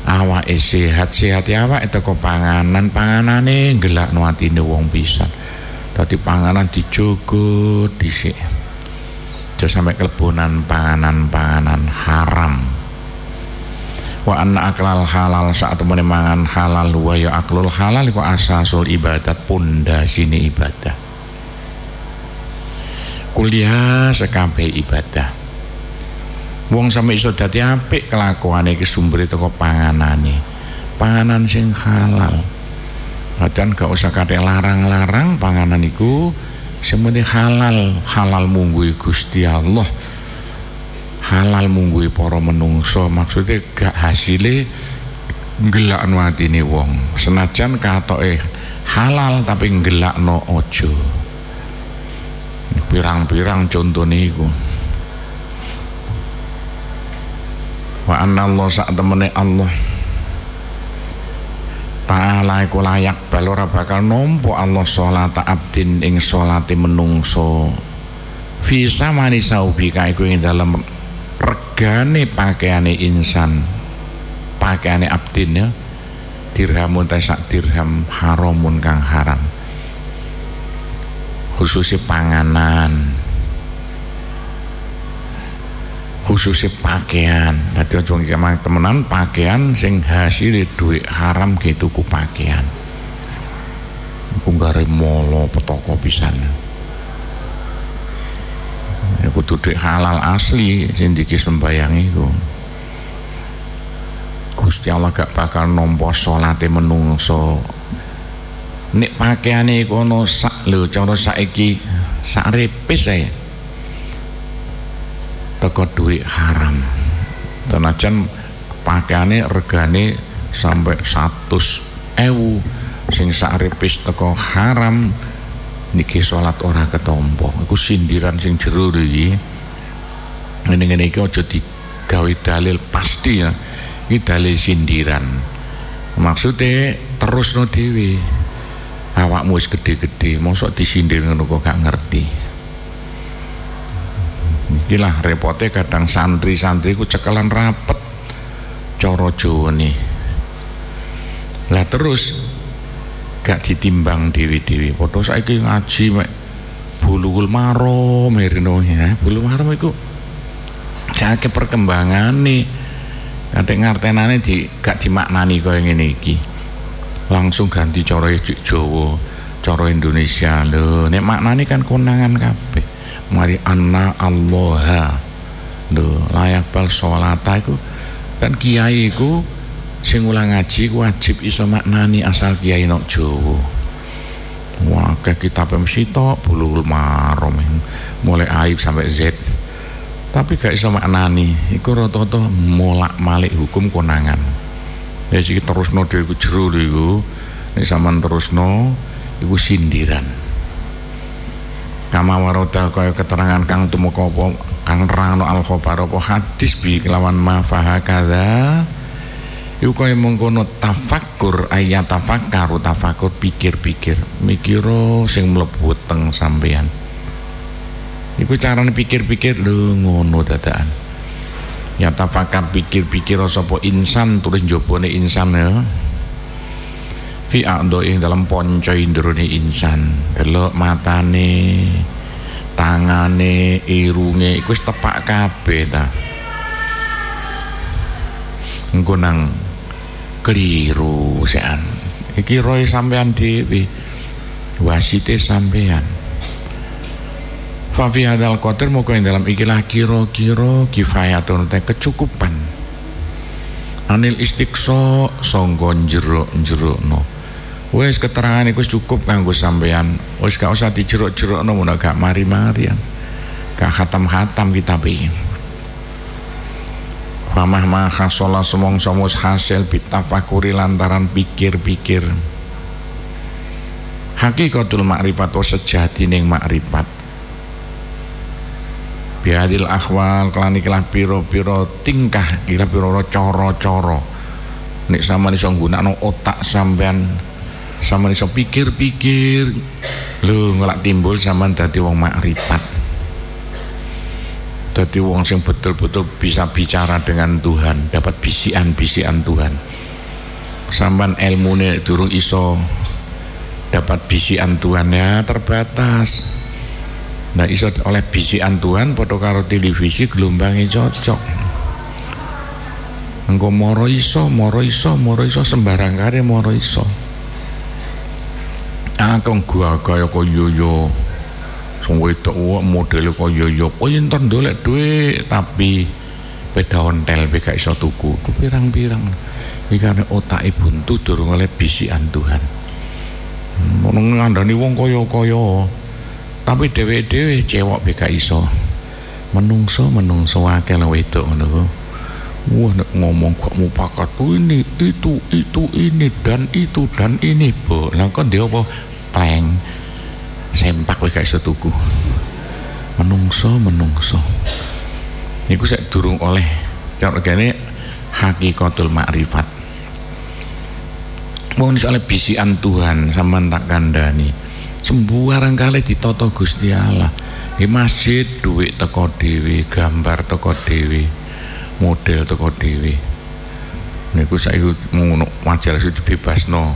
awake sehat. Sehat ya awak itu kok panganan. Panganane gelak nuatine wong pisan tadi panganan dijogo dhisik. Aja sampai kelebunan panganan-panganan haram. Wa anna aklal halal saat temene mangan halal wa ya aklul halal iku asasul ibadat sini ibadah. Kuliah sekabeh ibadah. Wong sampe iso dadi apik kelakuane iki sumbere teko panganane. Panganan sing halal Padahal gak usah kate larang-larang panganan iku semuanya halal. Halal munggui Gusti Allah. Halal munggui para menungso. Maksudnya gak hasilnya gelak watine wong. Senajan katoke halal tapi gelak no ojo pirang-pirang contohnya itu wa anna Allah sak temene Allah Ta'ala iku layak bal ora bakal nampa Allah salat abdin ing salate menungso. Fi samani saubika iku ing dalem regane pakaiane insan pakaiane abdin ya. Dirhamun ta sak dirham haramun kang haram. Khususnya panganan khususnya pakaian. Dadi kemang temenan pakaian sing hasil duit haram gitu ku pakaian. Aku gare molo petoko pisan. Ya kudu duit halal asli sing dikis membayangi ku Gusti Allah gak bakal nompo salate menungso. Nek pakaiane ana sak lho cara saiki sak repis saya teko duit haram. Tenajan pakaiane regane sampai 100 ewu. Sing sak repis teko haram niki salat ora ketompo. Iku sindiran sing jero iki. Ngene-ngene iki aja digawe dalil pasti ya. Iki dalil sindiran. Maksudnya terus no dewi awakmu wis gede-gede mosok disindir ngono kok gak ngerti Inilah repotnya kadang santri-santri ku cekelan rapet coro nih lah terus gak ditimbang dewi-dewi. Foto saiki ngaji mek bulugul maro merino ya. Bulu maro itu jake perkembangan nih kadek ngartenane di gak dimaknani kaya ngene iki. Langsung ganti cara Jawa cara Indonesia. Lho nek maknane kan konangan kabeh mari anna Allah lho layak bal sholata iku. Kan kiai iku sing ulang ngaji wajib iso maknani asal kiai nok wah ke kitab tok bulul marom mulai aib sampai Z. Tapi gak iso maknani. Iku rata-rata molak malik hukum konangan. Ya sih terusno dhewe iku jero lho iku. Nek sampean terusno iku sindiran kama warota kaya keterangan kang tumeka apa kang nerangno al khabar apa hadis bi kelawan ma fahakadza iku kaya mengkono tafakkur ayat tafakkaru tafakkur pikir-pikir. Mikiro sing mlebu teng sampean iku carane pikir-pikir lho ngono dadakan. Ya tafakar pikir-pikir sapa insan tulis jobone insan ya fi ing dalam ponco indrone insan. Delok matane tangane irunge iku wis tepak kabeh ta. Engko nang keliru sean iki roy sampean dhewe. Wasite sampean. Fafi hadal kotir mau yang dalam ikilah kiro-kiro kifayatun teh kecukupan. Anil istiqso songgon jeruk-jeruk wes keterangan itu cukup kanggo sampean wes gak usah dijeruk-jeruk no muna gak mari-marian. Gak khatam-khatam kita bi Famah maha sholat semong somus hasil bitafakuri lantaran pikir-pikir. Hakikatul makrifat o sejati ning makrifat. Biadil akhwal kelan ikilah piro-piro tingkah Ikilah piro coro-coro. Nek sama iso nggunakno otak sampean Sama iso pikir-pikir. Lu ngelak timbul sama dadi wong makrifat jadi wong sing betul-betul bisa bicara dengan Tuhan dapat bisian-bisian Tuhan. Sampan ilmu ini durung iso dapat bisian Tuhan ya terbatas. Nah iso oleh bisian Tuhan foto karo televisi gelombangnya cocok. Engkau moro iso moro iso moro iso sembarang kare moro iso aku gua kaya koyo yo wong wedok modele kaya ya kaya entar ndolek dhuwit tapi beda ontel gak iso tuku. Ku pirang-pirang. Karena otake buntu durung oleh bisikan Tuhan. Ngono ngandani wong kaya-kaya. Tapi dhewe-dhewe cewek gak iso. Menungso menungso akeh wedok ngono Wah nek ngomong kok mupakat ini itu itu ini dan itu dan ini bo. Lah kok dia apa? Pleng sempak kowe gak iso tuku. Menungso menungso. Niku saya durung oleh. Cara gini hakikatul makrifat. Mau soalnya bisian Tuhan sama tak kandani sembuarang kali ditoto Gusti Allah. Di masjid duit teko dewi gambar teko dewi model teko dewi niku saya mau majalah sudah bebas no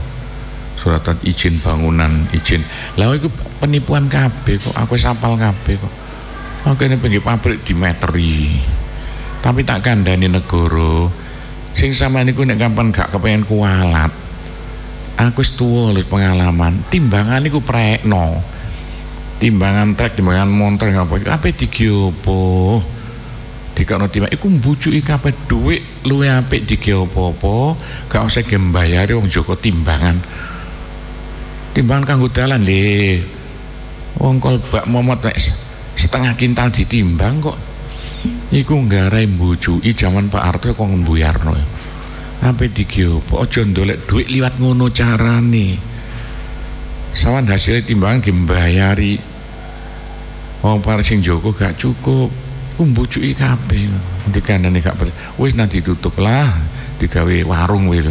suratan izin bangunan izin. Lah itu penipuan KB kok. Aku sapal KB kok. Aku ini pergi pabrik di metri tapi tak kandani negoro sing sama ini nek kapan gak kepengen kualat aku setua oleh pengalaman. Timbangan ini no timbangan trek timbangan motor apa apa? Digiopo dikakno timbang iku mbujuki kabeh dhuwit luwe apik digiopo-opo gak usah gembayari wong Joko timbangan timbangan kanggo dalan le. Wong bak momot nek setengah kintal ditimbang kok. Iku nggarai mbujui zaman Pak Harto kok ngembuyarno apa dikiopo aja ndolek duit liwat ngono carane. Sawan hasilnya timbangan dimbayari. Wong para sing Joko gak cukup. Kumbucuki kabeh. Dikandani gak wis nanti tutup lah. Digawe warung wis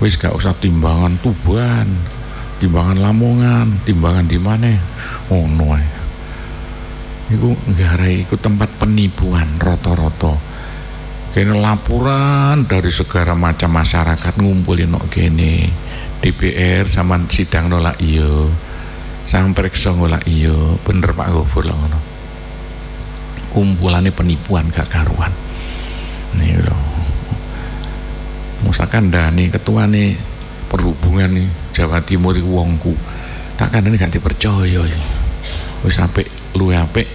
wis gak usah timbangan tuban timbangan Lamongan timbangan di mana? Oh no itu negara itu tempat penipuan roto-roto kene laporan dari segala macam masyarakat ngumpulin nok kene. DPR sama sidang nolak iyo sang periksa nolak iyo bener Pak Gofur lah ngono. Kumpulannya penipuan gak karuan. Nih loh misalkan Dani ketua nih perhubungan nih Jawa Timur iku wongku. Tak ini gak dipercaya ya. Wis apik lu apik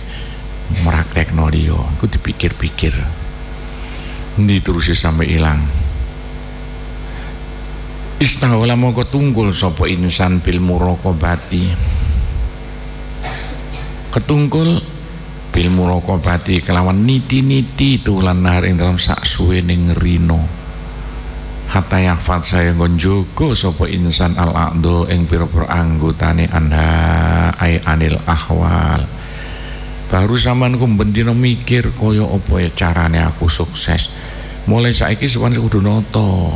meraktekno liya. Iku dipikir-pikir. Ndi terus sampai hilang Istahwala moko tunggul sapa insan bil muraqabati. Ketungkul bil muraqabati kelawan niti-niti tulan ing dalam sak suwe ning rino hatta yahfad saya ngonjogo sopo insan al aqdo ing pira-pira anggotane ay anil ahwal. Baru sampean ku bendina mikir kaya apa ya carane aku sukses. Mulai saiki sampean kudu noto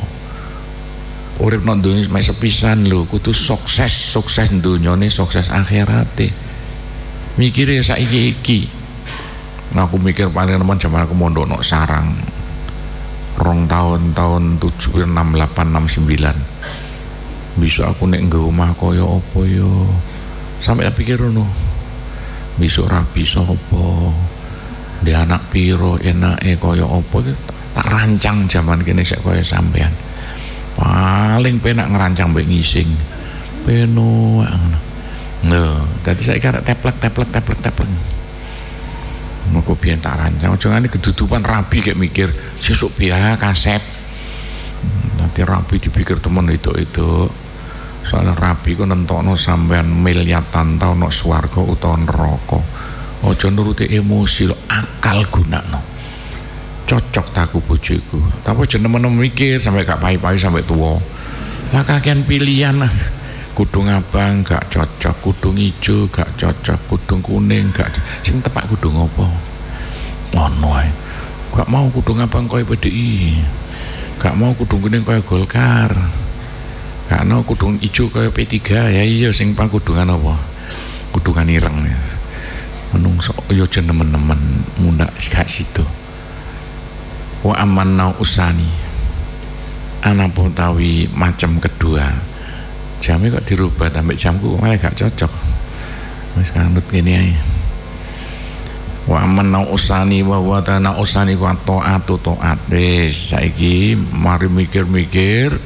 urip nang mek sepisan lho kudu sukses sukses donyane sukses akhirate. Mikire saiki iki. Nah aku mikir paling teman zaman aku mondok sarang rong tahun tahun tujuh enam delapan enam sembilan. Bisa aku nek nggak rumah koyo opo yo? Sampai tak pikir no besok rapi sopo di anak piro koyo opo tak rancang zaman kini saya koyo sampean. Paling penak ngerancang mbek ngising. Peno ngono. Tadi saya kira teplek teplek teplek teplek Muga biyen tak rancang aja ngene kedudupan rabi kayak mikir sesuk biaya kasep. Nanti rabi dipikir temen itu-itu. Soalnya rabi ku nentokno sampean miliatan tahun no swarga utawa neraka. Aja nuruti emosi lo akal gunakno. cocok taku bojoku tapi jeneng mikir sampai gak pai-pai sampai tua lah kakean pilihan lah kudung abang gak cocok kudung hijau gak cocok kudung kuning gak sing tepak kudung apa? Ngono ae. Gak mau kudung abang koyo PDI gak mau kudung kuning koyo Golkar. Gak mau kudung hijau koyo P3 ya iya sing kudungan apa? Kudungan ireng. Menungso yo jeneng nemen munda gak situ wa amanna usani. Ana tawi macam kedua jamnya kok dirubah sampai jamku malah gak cocok. Wis kanut gini ae. Wa amanna usani wa wa tana usani ku taatu taat wis saiki mari mikir-mikir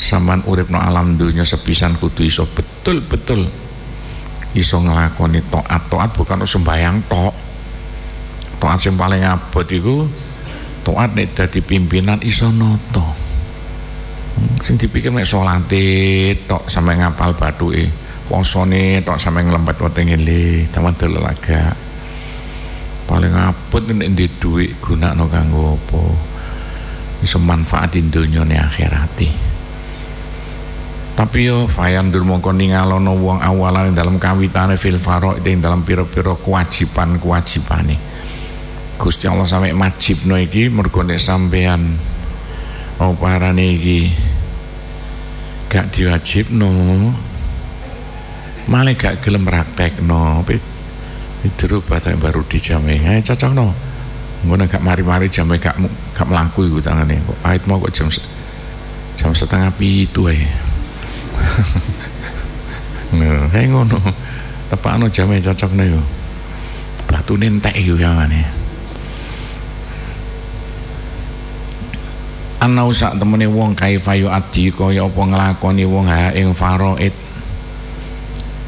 sampean urip no alam dunia sepisan kudu iso betul-betul iso nglakoni taat taat bukan sembayang tok. Taat sing paling abot iku taat nek dadi pimpinan iso noto sing dipikir nek salate tok sampe ngapal bathuke posone tok sampe nglempet wetenge le taman laga paling abot nek di dhuwit gunakno kanggo apa? Iso manfaatin dunyane akhirati. Tapi yo fayan dur mongko ningalono wong awalan dalam kawitane fil faro ing dalam pira-pira kewajiban-kewajibane. Gusti Allah sampai no iki mergo nek sampean mau parane iki gak no malah gak gelem praktekno itu tak baru dijame eh cocok no ngono gak mari-mari jame gak gak mlaku iku tangane kok ait mau kok jam jam setengah pitu ae Nah, ngono. Tepakno jame cocokno yo. Batune entek yo yangane. Ana sak temene wong kaifa adi kaya apa nglakoni wong ha ing faraid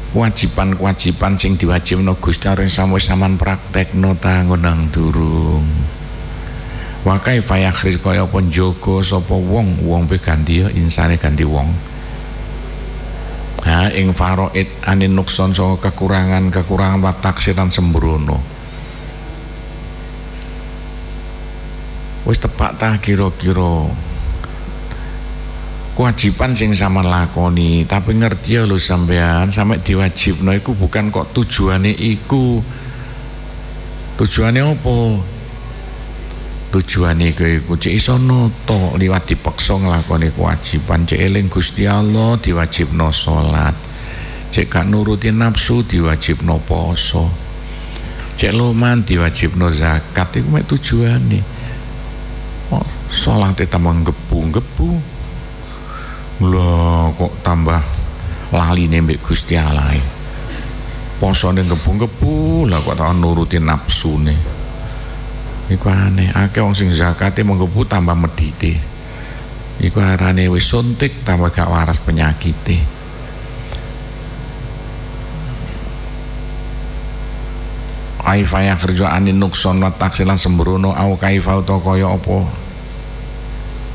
kewajiban-kewajiban sing diwajibno Gusti Allah sampe sampean praktekno ta ngonang durung. Wa kaifa yakhris kaya apa njogo sapa wong wong pe ganti ya insane ganti wong. Ha ing faraid anin nukson saka kekurangan-kekurangan wa taksiran sembrono wis tepak ta kira-kira. Kewajiban sing sama lakoni tapi ngerti ya lo sampean sampai diwajibno iku bukan kok tujuannya iku. Tujuannya apa? Tujuannya iku iku cek iso noto liwat dipaksa ngelakoni kewajiban. Cek eling Gusti Allah diwajibno salat. Cek gak nuruti nafsu diwajibno poso. Cek loman diwajibno zakat iku mek tujuannya sholat tambah gebu-gebu lho kok tambah lali nembek Gusti Allah posone gebu-gebu lah kok tau nuruti nafsune iku aneh. Akeh wong sing zakate menggebu tambah medite. Iku arane wis suntik tambah gak waras penyakite. Kaifa kerja anin nukson taksilan sembrono au kaifa utawa kaya apa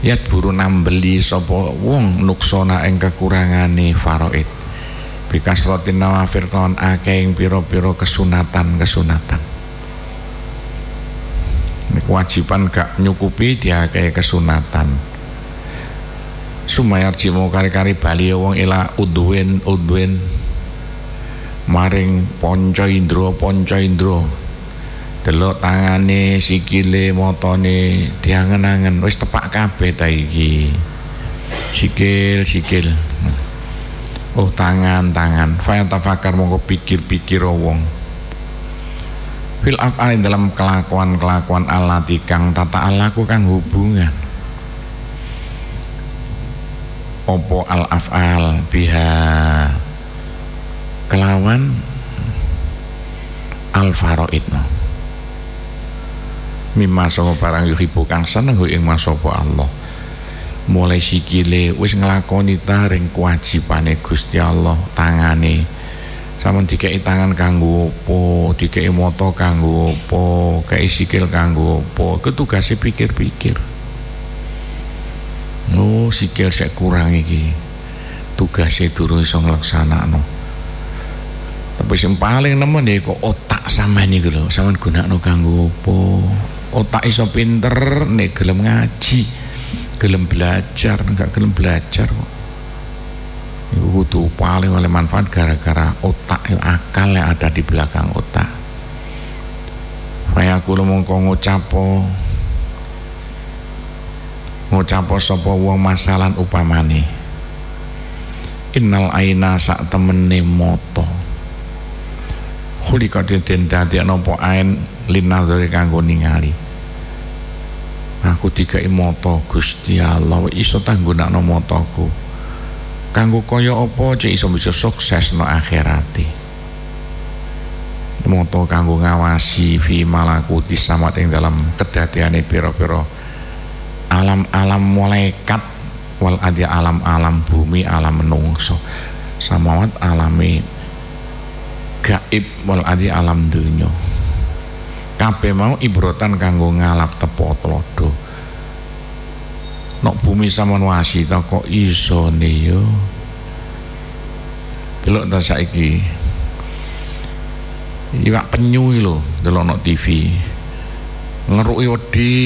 yat buru nambeli sapa wong nuksona ing kekurangane faraid bikasratin nawafir kon akeh ing pira-pira kesunatan-kesunatan. Kewajiban gak nyukupi dia kayak kesunatan. Sumayar jimo kari-kari bali wong ila udwin udwin. Maring ponco indro ponco indro delok tangane sikile motone diangen-angen. Wis tepak kabeh ta iki. Sikil sikil. Oh tangan tangan. Fa tafakar monggo pikir-pikir wong. Fil afal dalam kelakuan-kelakuan alati kang tata alaku kang hubungan. Opo al afal biha kelawan al faraid mimma sapa barang yuhibu kang seneng ing masapa Allah. Mulai sikile wis nglakoni taring kewajibane Gusti Allah tangane. Sampean dikeki tangan kanggo apa dikeki mata kanggo apa kei sikil kanggo apa ketugase pikir-pikir. Oh sikil sek kurang iki. Tugasnya durung iso nglaksanakno. Tapi sing paling nemen ya kok otak sampean iki lho sampean gunakno kanggo apa otak iso pinter nek gelem ngaji gelem belajar enggak gelem belajar kok. Itu kudu paling oleh manfaat gara-gara otak akal yang ada di belakang otak. Kaya aku mongko ngucapo ngucapo sapa wong masalan upamane. Innal aina sak temene moto. Khuliqatin den dadi napa ain linadhari kanggo ningali. Aku dikai moto Gusti Allah iso tanggunakno motoku kanggo kaya apa cek iso bisa sukses no akhirate moto kanggo ngawasi fi malakuti samat ing dalam kedatiane pira-pira alam-alam malaikat wal adi alam-alam bumi alam menungso. Samawat alami gaib wal adi alam dunya kabeh mau ibrotan kanggo ngalap tepo tlodo. Nok bumi saman wasi kok iso yo? Delok ta saiki. Iwak penyu lho delok no TV ngeruki wedi.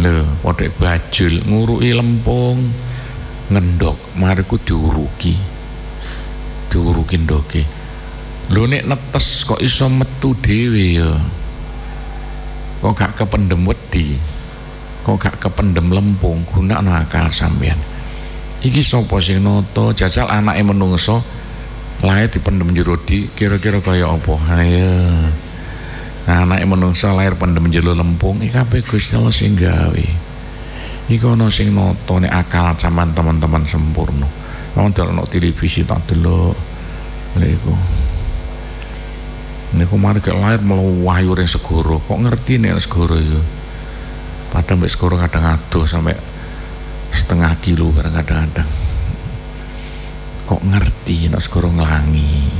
Lho padha bajul nguruki lempung. Ngendok mari ku diuruki. Diuruki ndoke lho nek netes kok iso metu dhewe ya? Kok gak kependem wedi? Kok gak kependem lempung? Guna akal sampean iki sapa sing noto jajal anake menungso lahir dipendem jero di kira-kira kaya apa? Ayo nah, anake menungsa lahir pendem jero lempung. Iki kabeh Gusti Allah sing gawe. Iki ana sing nata nek akal sampean teman-teman sempurna. Wong delok televisi tak delok. Niku niku mari lahir melu wahyu ring segoro kok ngerti nek segoro yo padahal mbek segoro kadang adoh sampai setengah kilo kadang-kadang. Kok ngerti nek segoro nglangi?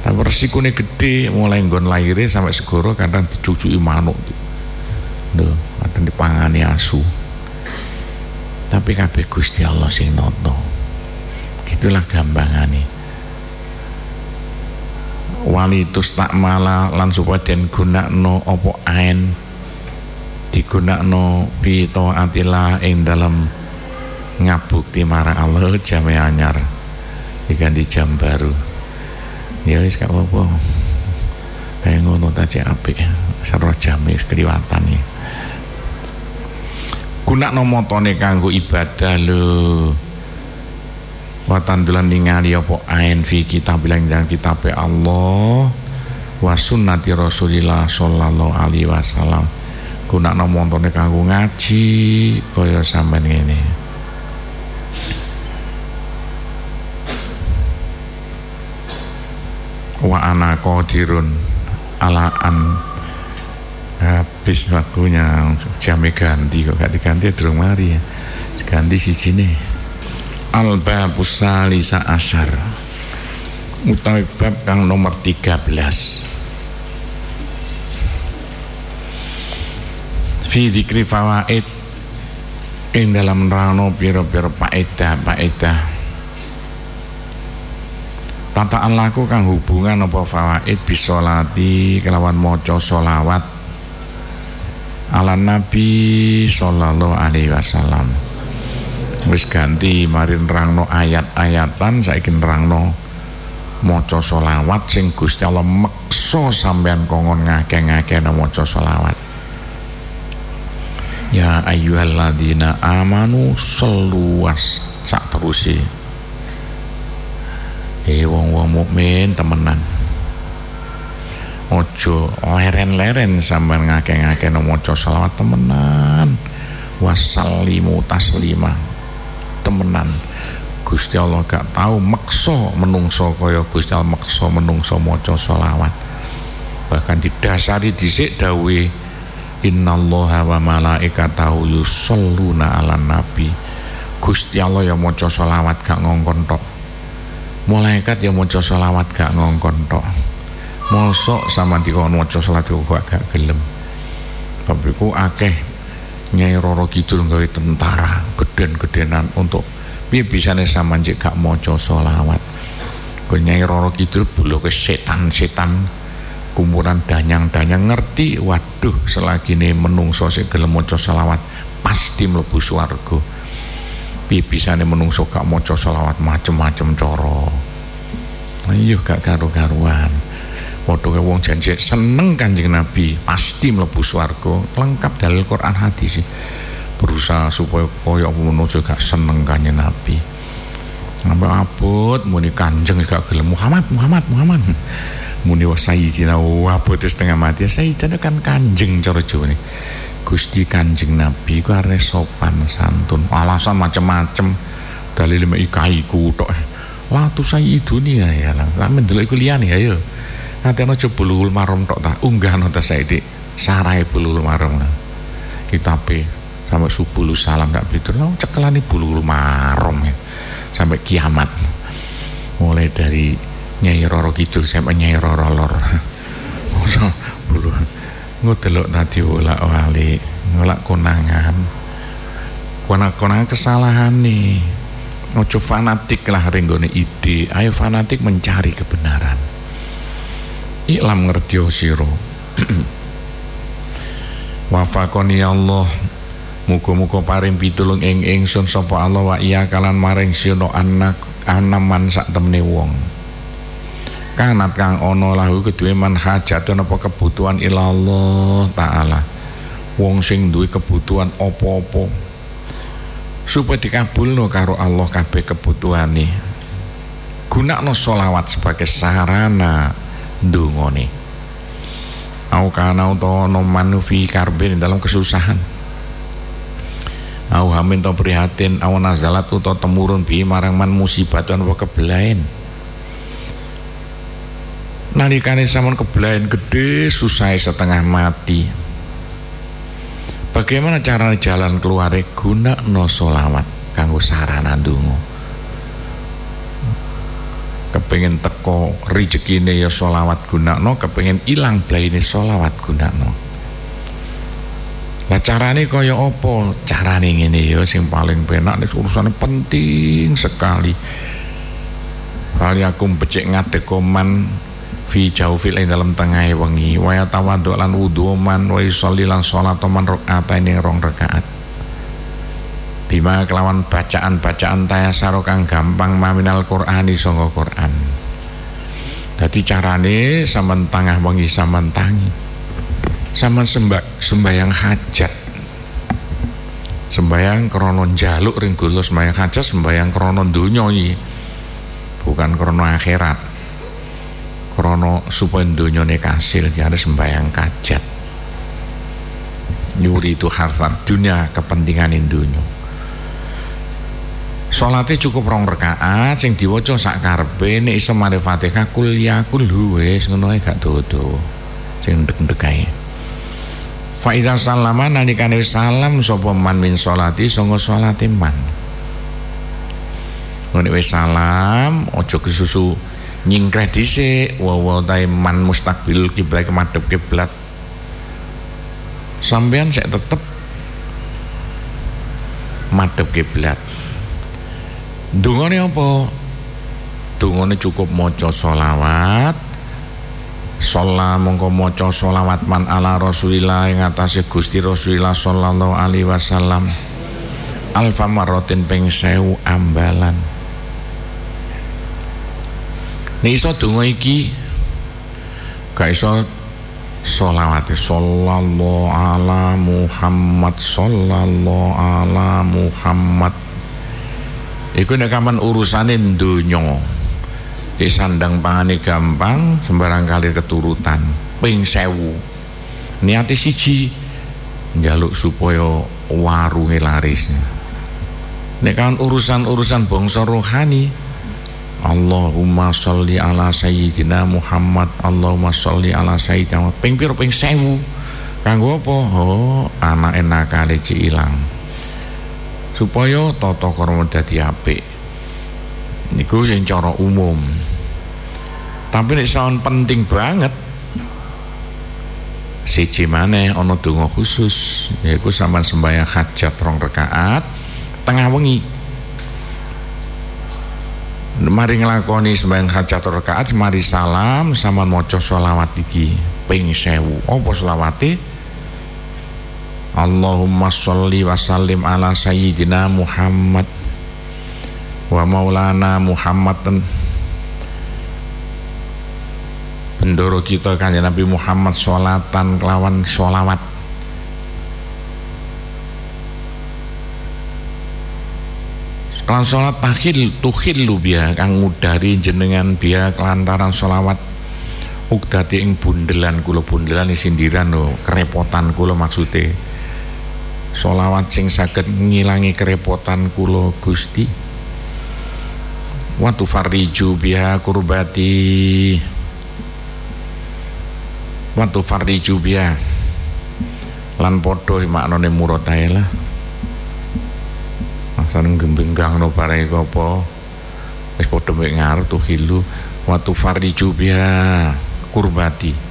Tapi resikone gede mulai nggon lahirnya sampai segoro kadang dicucuki manuk lho kadang dipangani asu. Tapi kabeh Gusti Allah sing noto. Gitulah gampangane walitus tak malah lan supaya den gunakno apa ain digunakno bi taatillah ing dalam ngabukti marang Allah jame anyar. Diganti jam baru. Ya wis gak apa-apa. Kayak ngono tadi apik. Seroh jam wis keliwatan ya guna nomotone kanggo ibadah lho watandulan ningali apa ain fi kitab bilang dalam kitab Allah wa sunnati Rasulillah sallallahu alaihi wasallam. Guna nomotone kanggo ngaji kaya sampean ngene. Wa ana qadirun ala an habis waktunya jam ganti kok gak diganti durung mari ya. Ganti sini al babus salisa asyar utawi bab kang nomor 13 fi dzikri fawaid. Ing dalam rano piro-piro paedah paedah tataan laku kang hubungan apa fawaid? Bisolati kelawan moco solawat ala nabi sallallahu alaihi wasallam wis ganti mari nerangno ayat-ayatan saiki nerangno maca solawat sing Gusti Allah meksa sampean kongon ngake-ngake maca solawat ya ayyuhalladzina amanu sallu was sak terusi eh wong-wong mukmin temenan. Ojo leren-leren sampean ngake-ngake maca selawat temenan. Wasallimu taslima temenan. Gusti Allah gak tahu mekso menungso kaya Gusti Allah mekso menungso maca selawat. Bahkan didasari dhisik dawe innallaha wa malaikatahu yusholluna ala nabi. Gusti Allah ya maca selawat gak ngongkon tok. Malaikat yang maca selawat gak ngongkon tok. Mosok sama dikon maca selawat gak gelem. Tapi ku akeh nyai roro kidul gawe tentara geden-gedenan untuk piye bisane sama jek gak maca selawat? Nyai roro kidul bulu ke setan-setan kumpulan danyang-danyang ngerti waduh selagi ini menungso sing gelem maca selawat pasti mlebu swarga. Piye bisane menungso gak maca selawat macem-macem cara? Iya gak karo-karuan padha wong janji seneng Kanjeng Nabi pasti mlebu swarga. Lengkap dalil Quran hadis berusaha supaya kaya ngono gak seneng Kanjeng Nabi. Sampai abot? Muni kanjeng gak gelem. Muhammad Muhammad Muhammad. Muni wa sayyidina wa abot setengah mati. Sayyidina kan kanjeng cara Jawa Gusti Kanjeng Nabi ku arep sopan santun. Alasan macem-macem. Dalil mek ikaiku tok la tu sayyiduni ya lah. Lak mendelok iku liyane ayo nanti aja bulul marom tok ta. Unggah no ta saiki. Sarai bulul marom kitabe sampai subuh salam gak bidur oh, cekelani bulul marom ya. sampai kiamat. Mulai dari Nyai Roro Kidul sampai Nyai Roro Lor. Bulu ngudelok tadi ulak wali ngulak konangan. Konangan, konangan kesalahan nih. Ojo fanatik lah renggone ide. Ayo fanatik mencari kebenaran iklam ngerti siro wafakoni Allah. Muga-muga paring pitulung ing ingsun sapa Allah wa iya kalan maring sira anak anaman sak temne wong. Kanat kang ana lahu keduwe man hajatun apa kebutuhan ilallah taala. Wong sing duwe kebutuhan apa-apa. Supaya dikabulno karo Allah kabeh kebutuhane. Gunakno solawat sebagai sarana ndungone au kana utawa no manufi karbin dalam kesusahan. Au hamin to prihatin au nazalat utawa temurun bi marang man musibatan wa kebelain. Nalikane kebelain gede susah setengah mati. Bagaimana cara jalan keluar guna no solawat kanggo sarana dungo kepengen teko rezekine ya solawat guna no kepengen ilang blaine solawat guna no Lah carane kaya apa? Carane ngene ya sing paling penak nek urusane penting sekali. Kali aku becik ngadekoman fi jaufil ing dalam tengah wengi wa tawadhu lan wudu man wa sholli lan salat man rakaat ing rong rakaat. Bima kelawan bacaan-bacaan tayasaro kang gampang maminal Qur'ani sanga Qur'an. Dadi carane sampean tengah wengi sampean tangi. Sama sembah, sembayang hajat. Sembayang krono jaluk ring kula sembayang hajat sembayang krono donya bukan krono akhirat. Krono supaya donyane kasil jadi sembayang kajat. Nyuri itu harta dunia kepentingan dunia Salate cukup rong rakaat sing diwaca sak karepe nek iso mari Fatihah kul ya kul wis ngono gak dodo sing ndek-ndek ae Fa salam sapa man min salati sanga salate man. Nek wis salam aja kesusu nyingkreh dhisik wa wa man mustaqbil kiblat kemadhep kiblat. Sampean sik tetep madhep kiblat. Dungane apa? Dungane cukup maca selawat. Sholla mongko maca sholawat man ala Rasulillah ing atase Gusti Rasulillah sallallahu alaihi wasallam. Alfa marratin ping sewu ambalan. Nek iso donga iki gak iso sholawat sallallahu ala Muhammad sallallahu ala Muhammad Iku nek kapan urusane donya. Di sandang pangane gampang sembarang kali keturutan. Ping sewu. Niati siji njaluk supaya warunge laris. Nek kan urusan-urusan bangsa rohani Allahumma sholli ala sayyidina Muhammad Allahumma sholli ala sayyidina ping piro? Ping sewu. Kanggo apa? Oh anak enak kali ilang supaya tata krama dadi apik. Niku yang cara umum. Tapi nek sound penting banget siji maneh ana donga khusus yaiku sampean sembahyang hajat rong rakaat tengah wengi. Mari nglakoni sembahyang hajat rakaat mari salam sama maca selawat iki. Ping 1000 apa selawate Allahumma sholli wa sallim ala sayyidina Muhammad wa maulana Muhammadan. Bendoro kita kanjeng Nabi Muhammad sholatan kelawan sholawat. Kelan sholat tahil tuhil lu biya kang ngudari jenengan biya kelantaran sholawat. Ukdati ing bundelan kula bundelan sindiran lo kerepotan kula maksude sholawat sing saged ngilangi kerepotan kula Gusti. Watu fariju biya kurbati watu fariju biya lan podo maknane murotae lah. Sareng no parai apa? Wis padha mek ngarep tuh hilu. Watu fariju biha kurbati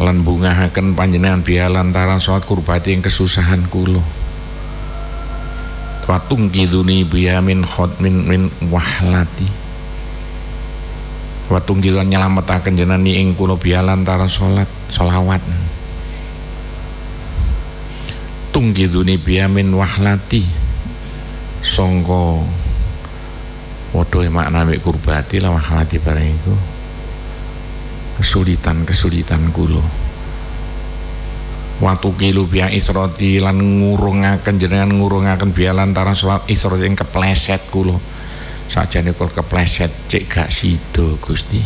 lan bungahaken panjenengan biha lantaran salat kurbati yang kesusahan kula. Watung kiduni biha min khot min wahlati. Watung kidulan nyelametaken jenengan ing kula biha lantaran salat selawat. Tunggiduni biha min wahlati. Songko waduh makna mek kurbati lah wahlati bareng iku kesulitan-kesulitan kulo waktu kilu biya isroti lan ngurungaken jenengan ngurungaken biya lantaran salat isroti yang kepleset kulo sakjane kul kepleset cek gak sido Gusti.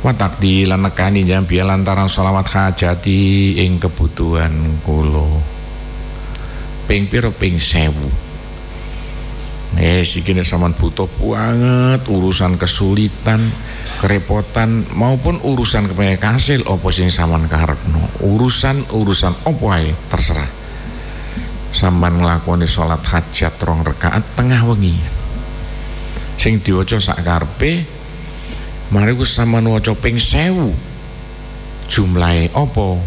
Watakdi lan nekani jam biya lantaran sholawat hajati ing kebutuhan kulo ping piro ping sewu eh sikine saman butuh banget urusan kesulitan kerepotan maupun urusan kepengen kasil opo sing saman karepno urusan urusan opo ae terserah. Sampan nglakoni salat hajat rong rakaat tengah wengi. Sing diwaca sak karepe mari ku sampean waca ping 1000 jumlahe opo?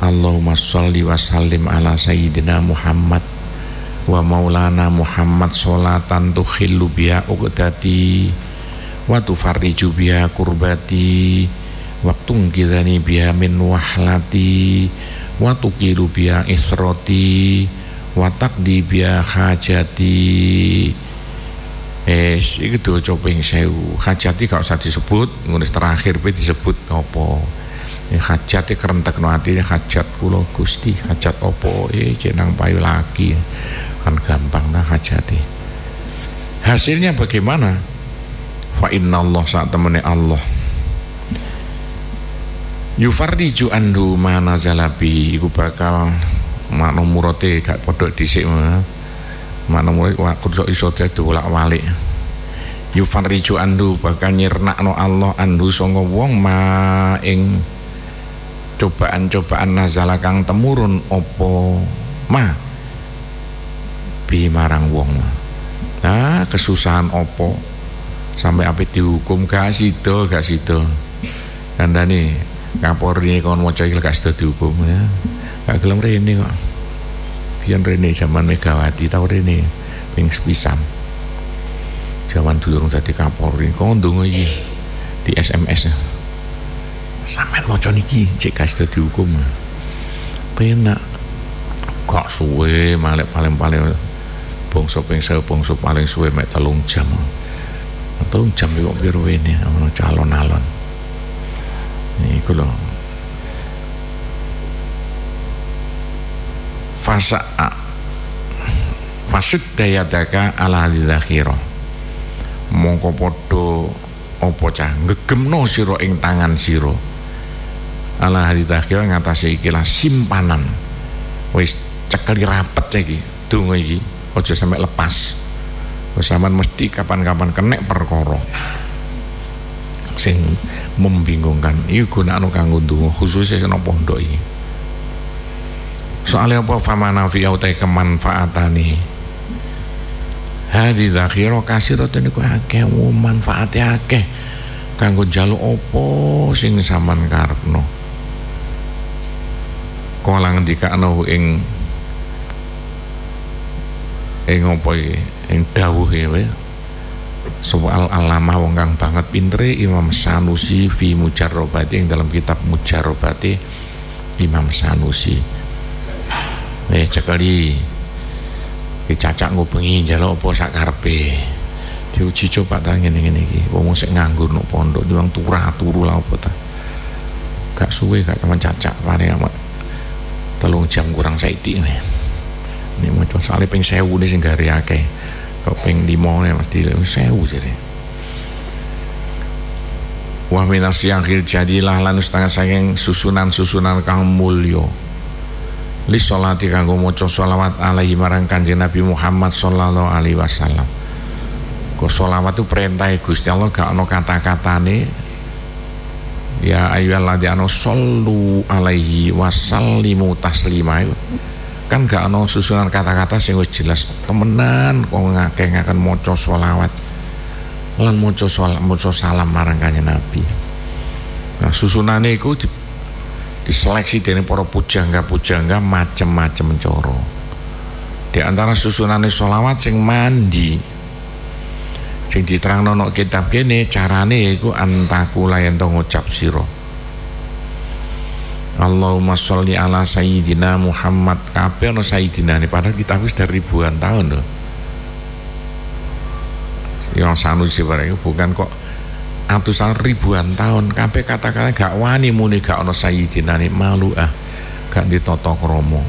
Allahumma sholli wa sallim ala sayyidina Muhammad wa maulana Muhammad sholatan tukhillu biha uqdati wa tufarriju biha kurbati wa tungkidani biha min wahlati wa tukilu biha isroti wa taqdi biha hajati Eh, itu doa ping sewu. Hajati gak usah disebut nulis terakhir pe disebut apa? Hajat kerentek no hajat kulo gusti hajat opo eh jenang payu lagi kan gampang. Nah hajati hasilnya bagaimana? Fa inna Allah saat temene Allah. Yufarriju andu mana zalabi iku bakal makna murate gak padha dhisik makna murate kudu iso dadi bolak-balik yufarriju andu bakal nyirnakno Allah andu sanga wong ma ing cobaan-cobaan nazala kang temurun opo ma bi marang wong. Nah kesusahan opo? Sampai apa dihukum gak sido gak sido kandani kapolri kon maca iki gak sido dihukum ya. Gak gelem rene kok. Biyen rene zaman Megawati tau rene? Ping sepisan. Zaman dulu dadi kapolri kon ndonga iki? Di SMS sampean maca niki cek kasih dihukum. Penak. Kok suwe malek paling-paling bongso ping saya bongso paling suwe mek telung jam. Telung jam kok piro ini ana calon-alon. Niku lho. Fasa fasud dayadaka ala hadzakhirah mongko padha apa cah? Ngegemno sira ing tangan sira. Ala hari takhir ngatasi ikilah simpanan. Wis cekeli rapet iki donga iki aja sampai lepas. Bersama mesti kapan-kapan kenek perkara. Sing membingungkan. Iku gunakno kanggo ndonga khususnya sing pondok iki. Soalnya apa? Famana fi autai kemanfaatani hadi dakhira kasiratun iku akeh manfaate akeh. Kanggo jaluk apa sing saman karepno? Kala ngendikano ing ing apa iki? Ing dawuh ya soal alamah wong kang banget pintere Imam Sanusi fi Mujarrobati yang dalam kitab Mujarrobati Imam Sanusi. Eh cekali dicacak ngubengi njaluk apa sak karepe? Diuji coba ta ngene ngene iki. Wong sik nganggur no pondok diwang turah turu lah apa ta. Gak suwe gak teman cacak paling amat. Telung jam kurang saiki. ini ini mau coba soalnya ping sewu ini sing gari akeh. Kok ping lima nih mesti sewu jadi wa minas yakhil jadilah lan setengah saking susunan-susunan kang mulya. Li sholati kanggo maca sholawat alaihi marang kanjeng Nabi Muhammad sallallahu alaihi wasallam. Kok sholawat itu perintah Gusti Allah gak ono kata-katane. Ya ayyuhalladzina shollu alaihi wasallimu taslima kan gak ono susunan kata-kata sing wis jelas. Temenan kok ngakeh-ngakeh maca selawat. Lan maca salam maca salam marang kanjeng Nabi. Nah susunane iku di, diseleksi dening para pujangga-pujangga macem-macem cara. Di antara susunane selawat sing mandi sing diterangno nek kitab kene carane iku antaku layan to ngucap sira Allahumma sholli ala sayyidina Muhammad. Kabeh ana sayyidina ini padahal kita wis dari ribuan tahun loh yang sanusi barang bukan kok atusan ribuan tahun. Kabeh kata-kata gak wani muni gak ana sayyidina ini malu ah gak ditoto kromo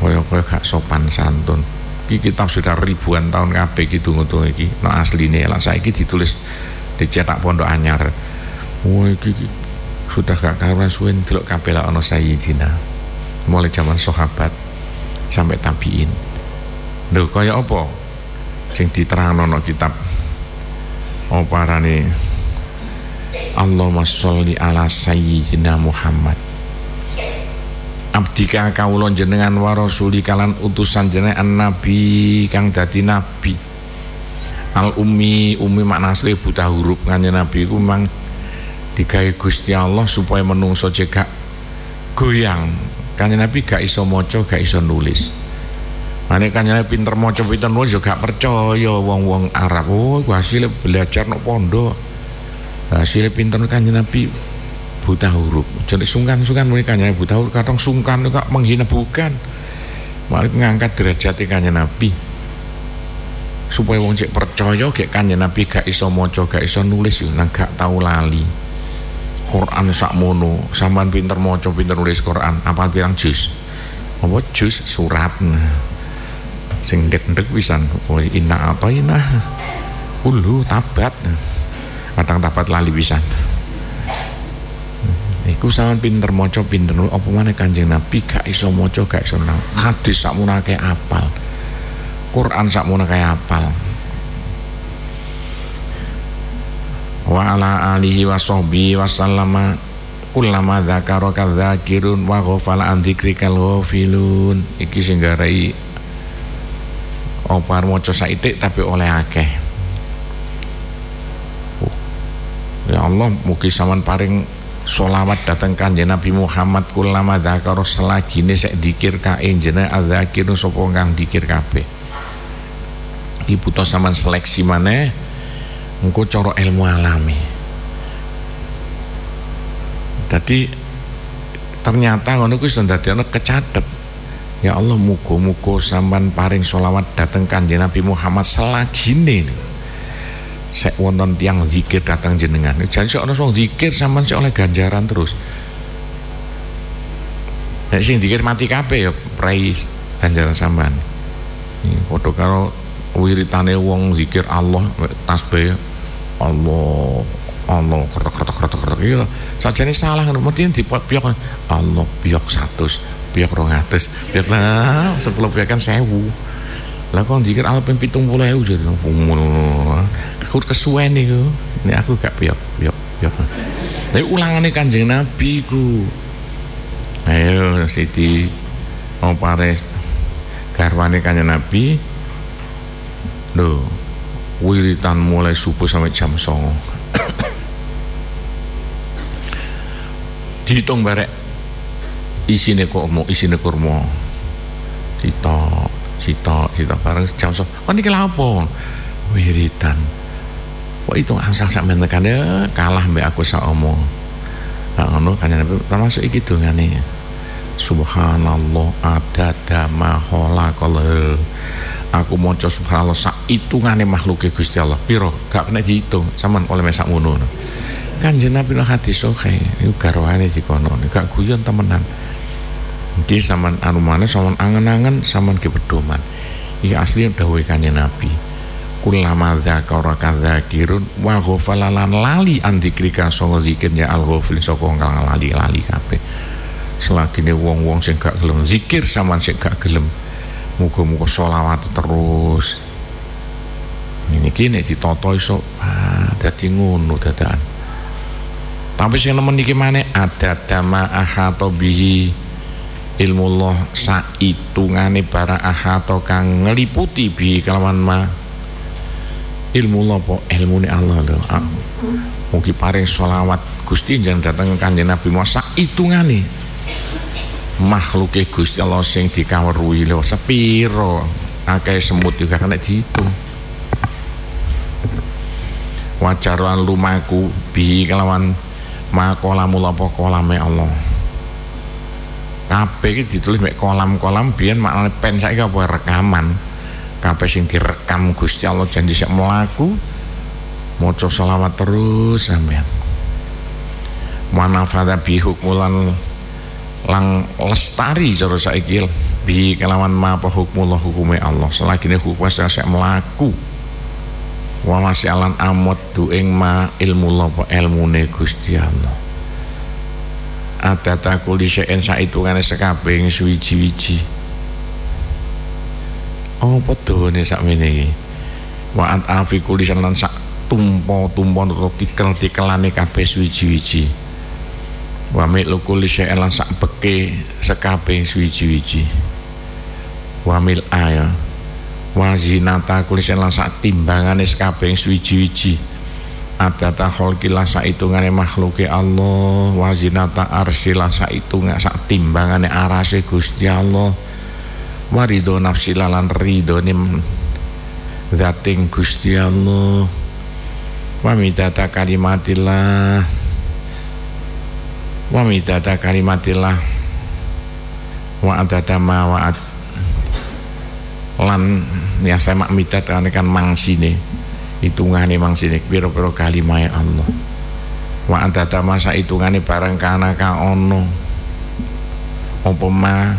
kaya-kaya gak sopan santun. Iki kitab sudah ribuan tahun kabeh iki tunggu-tunggu iki. No asline lah saiki ditulis dicetak pondok anyar. Oh iki sudah gak karuan suwe delok kabeh lah ana sayyidina. Mulai zaman sahabat sampai tabiin. Lho kaya apa? Sing diterangno no kitab. Apa arane? Allahumma sholli ala sayyidina Muhammad. Abdika kawula jenengan wa rasuli kalan utusan jenengan nabi kang dadi nabi. Al ummi ummi makna asli buta huruf kanjeng nabi ku memang digawe Gusti Allah supaya menungso cekak goyang. Kan Nabi gak iso maca gak iso nulis. Mane kan pinter maca pinter nulis juga percaya wong-wong Arab. Oh hasil belajar no pondok. Hasil pinter kan Nabi buta huruf. Jadi sungkan-sungkan muni kan buta huruf. Kadang sungkan kok menghina bukan malah ngangkat derajat kan Nabi. Supaya wong cek percaya gak kan Nabi gak iso maca gak iso nulis yo nang gak tau lali Quran sakmono sampean pinter maca pinter nulis Quran. Apa pirang juz? Apa juz surat? Sing ndek-ndek pisan. Oh, inna apa inna ulu tabat. Kadang tabat lali pisan. Iku sampean pinter maca pinter nulis. Apa mana Kanjeng Nabi? Gak iso maca gak iso nang hadis sakmono akeh apal. Quran sakmono kaya apal wa ala alihi wa sahbihi wa sallama. Ulama dzakara kadzakirun wa ghafala an dzikrikal ghafilun. Iki sing garai opar maca saitik tapi oleh akeh. Ya Allah mugi sampean paring solawat datang kanjeng Nabi Muhammad. Kulama dzakara selagine sek dikir kae jenenge adzakirun sapa kang dikir kabeh. Ibu to sampean seleksi maneh engko cara ilmu alami. Jadi ternyata ngono kuwi iso ndadekno kecatet. Ya Allah muga-muga sampean paring sholawat dateng kanjeng Nabi Muhammad selagine sek wonten tiang zikir datang jenengan. Jadi sok ana wong zikir sampean sik oleh ganjaran terus. Nek sing zikir mati kabeh ya prai ganjaran sampean. Foto karo wiritane wong zikir Allah tasbih Allah Allah kertok kertok kertok kertok iya. Saja ini salah mungkin di piok Allah piok satu piok rongatus piok lah sepuluh piok kan sewu. Lah kok dikir alpen pitung puluh ewu jadi aku kesuwen nih ini aku gak piok piok piok tapi ulangannya kanjeng Nabi ku ayo Siti mau pares garwane kanjeng Nabi. Loh wiritan mulai subuh sampai jam songo. Dihitung barek. Isine kurma isine kurma. Sitok sitok sitok. Bareng jam songo. Kan ini apa? Wiridan kok itu asal sak mentekan ya kalah mbak aku sak omong. Nah, ngono kan termasuk iki dongane. Subhanallah adada ma aku maca subhanallah sak hitungane makhluke Gusti Allah. Piro? Gak kena dihitung. Sampean oleh mesak ngono Kanjeng Nabi no hadis sahih iku garwane dikono. Gak guyon temenan. Iki sampean anu mana sampean angen-angen sampean ki pedoman. Asli dawuh Kanjeng Nabi. Kulama dzakara kadzakirun wa ghafalalan lali an dzikrika sanga zikir. Ya al ghafil saka lali-lali kabeh. Selagi ini wong-wong sing gak gelem zikir sampean sing gak gelem muga-muga sholawat terus. Ini kini ditoto iso. Ah, dadi ngono dadaan tapi sing nemen iki maneh ada dama ahato bihi ilmu Allah saitungane para ahato kang ngeliputi bihi kelawan ma. Ilmu Allah po ilmu ni Allah lho. Ah, mugi paring sholawat Gusti jangan datang kanjeng Nabi Muhammad saitungane makhluke Gusti Allah sing dikawruhi lho sepiro. Akeh semut juga kena dihitung. Wajaran lumaku bihi kelawan makolamul apa kolame Allah. Kabeh iki ditulis mek kolam-kolam biyen maknane pen saiki apa rekaman. Kabeh sing direkam Gusti Allah janji sik mlaku maca selawat terus sampean manafada bi hukmulan lang lestari cara saiki bi kelawan ma apa hukmullah hukume Allah. Selagi hukum sik mlaku wa masyalan amot tu ing ma ilmu apa ilmune Gusti Allah. Ada takuli syai'in saitungane sekabeh suwiji-wiji apa dawane sakmene iki? Wa at afi kulisan lan sak tumpo-tumpo utawa tikel-tikelane kabeh suwiji-wiji wa mil kuli syai'in lan sak beke sekabeh suwiji-wiji wa mil aya wazinata kulisen lan sak timbangane sakabeh suwiji-wiji adata khalqillah sak hitungane makhluke Allah. Wazinata arsy lan sak hitungan sak timbangane arase Gusti Allah. Warido nafsi lan ridone zating Gusti Allah. Wa midata kalimatillah wa midata kalimatillah. Wa adata ma wa'ad. Lan ya saya mak mitat kan kan mangsine hitungane mangsine pira-pira kalimah Allah. Wa antata masa hitungane barang kana ka ono. Apa ma?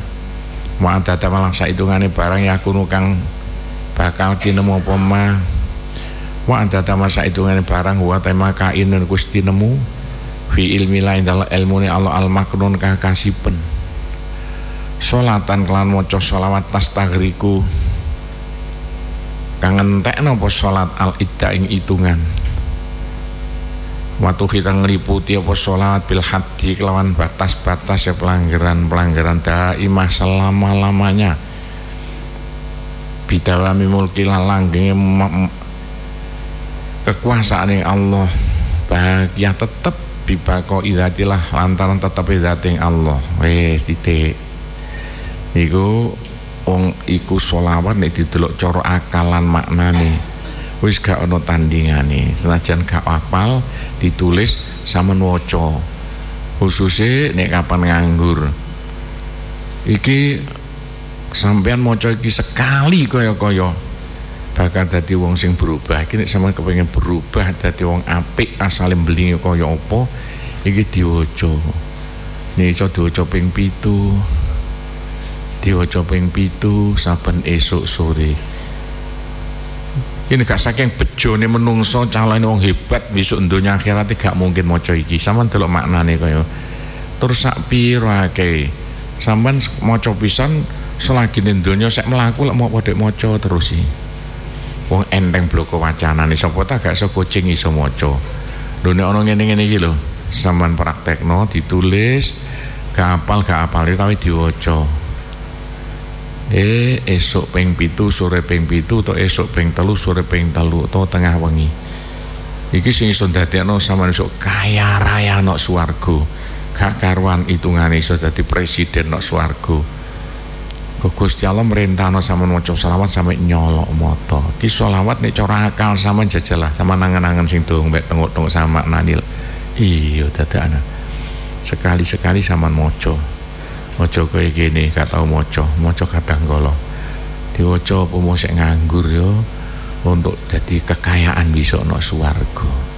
Wa antata malang sa hitungane barang yakunu kang bakal tinemu apa ma? Wa antata masa hitungane barang wa tema kainun kusti nemu fi ilmi lain dalam ilmu Allah al maknun kakasipen solatan kelan moco solawat tas tagriku. Kangen tek nopo sholat al idda ing hitungan waktu kita ngeliputi apa sholat bil hadi kelawan batas-batas ya pelanggaran-pelanggaran daimah selama-lamanya. Bidawami mulki langgeng kekuasaan yang Allah bahagia tetap bibako idatilah lantaran tetap idating Allah. Wes titik. Niku wong iku solawat nek didelok cara akalan maknane. Wis gak ana tandingane. Senajan gak apal ditulis sama waca. Khususnya nek kapan nganggur. Iki sampean maca iki sekali kaya-kaya bakal dadi wong sing berubah. Iki nek sampean kepengin berubah dadi wong apik asale mbeli kaya apa iki diwaca. Iso diwaca ping 7 diwaca ping pitu saben esok sore. Ini gak saking bejone menungso calon wong hebat besok dunia akhirat gak mungkin maca iki. Sampean delok maknane kaya terus sak pira akeh? Sampean maca pisan selagi ning donya sek mlaku mau padha maca terus iki wong enteng bloko wacanane. Sapa ta gak iso kucing iso maca? Lho nek ana ngene-ngene iki lho sampean praktekno ditulis gak apal gak apal tapi diwaca. Eh esok peng pitu sore peng pitu atau esok peng telu sore peng telu atau tengah wengi. Iki sing iso dadekno sama iso kaya raya nok swarga. Gak karuan hitungane iso dadi presiden nok swarga Kok Gusti Allah merintahno sama maca selawat sampai nyolok moto. Ki selawat nek cara akal sama jajalah sama nangan-nangan sing tuh mbek tengok-tengok sama nanil. Iya dadakna. Sekali-sekali sama maca. Maca kaya gini gak tau maca, maca kadang kala. Diwaca apa mau sik nganggur yo untuk jadi kekayaan bisa no swarga.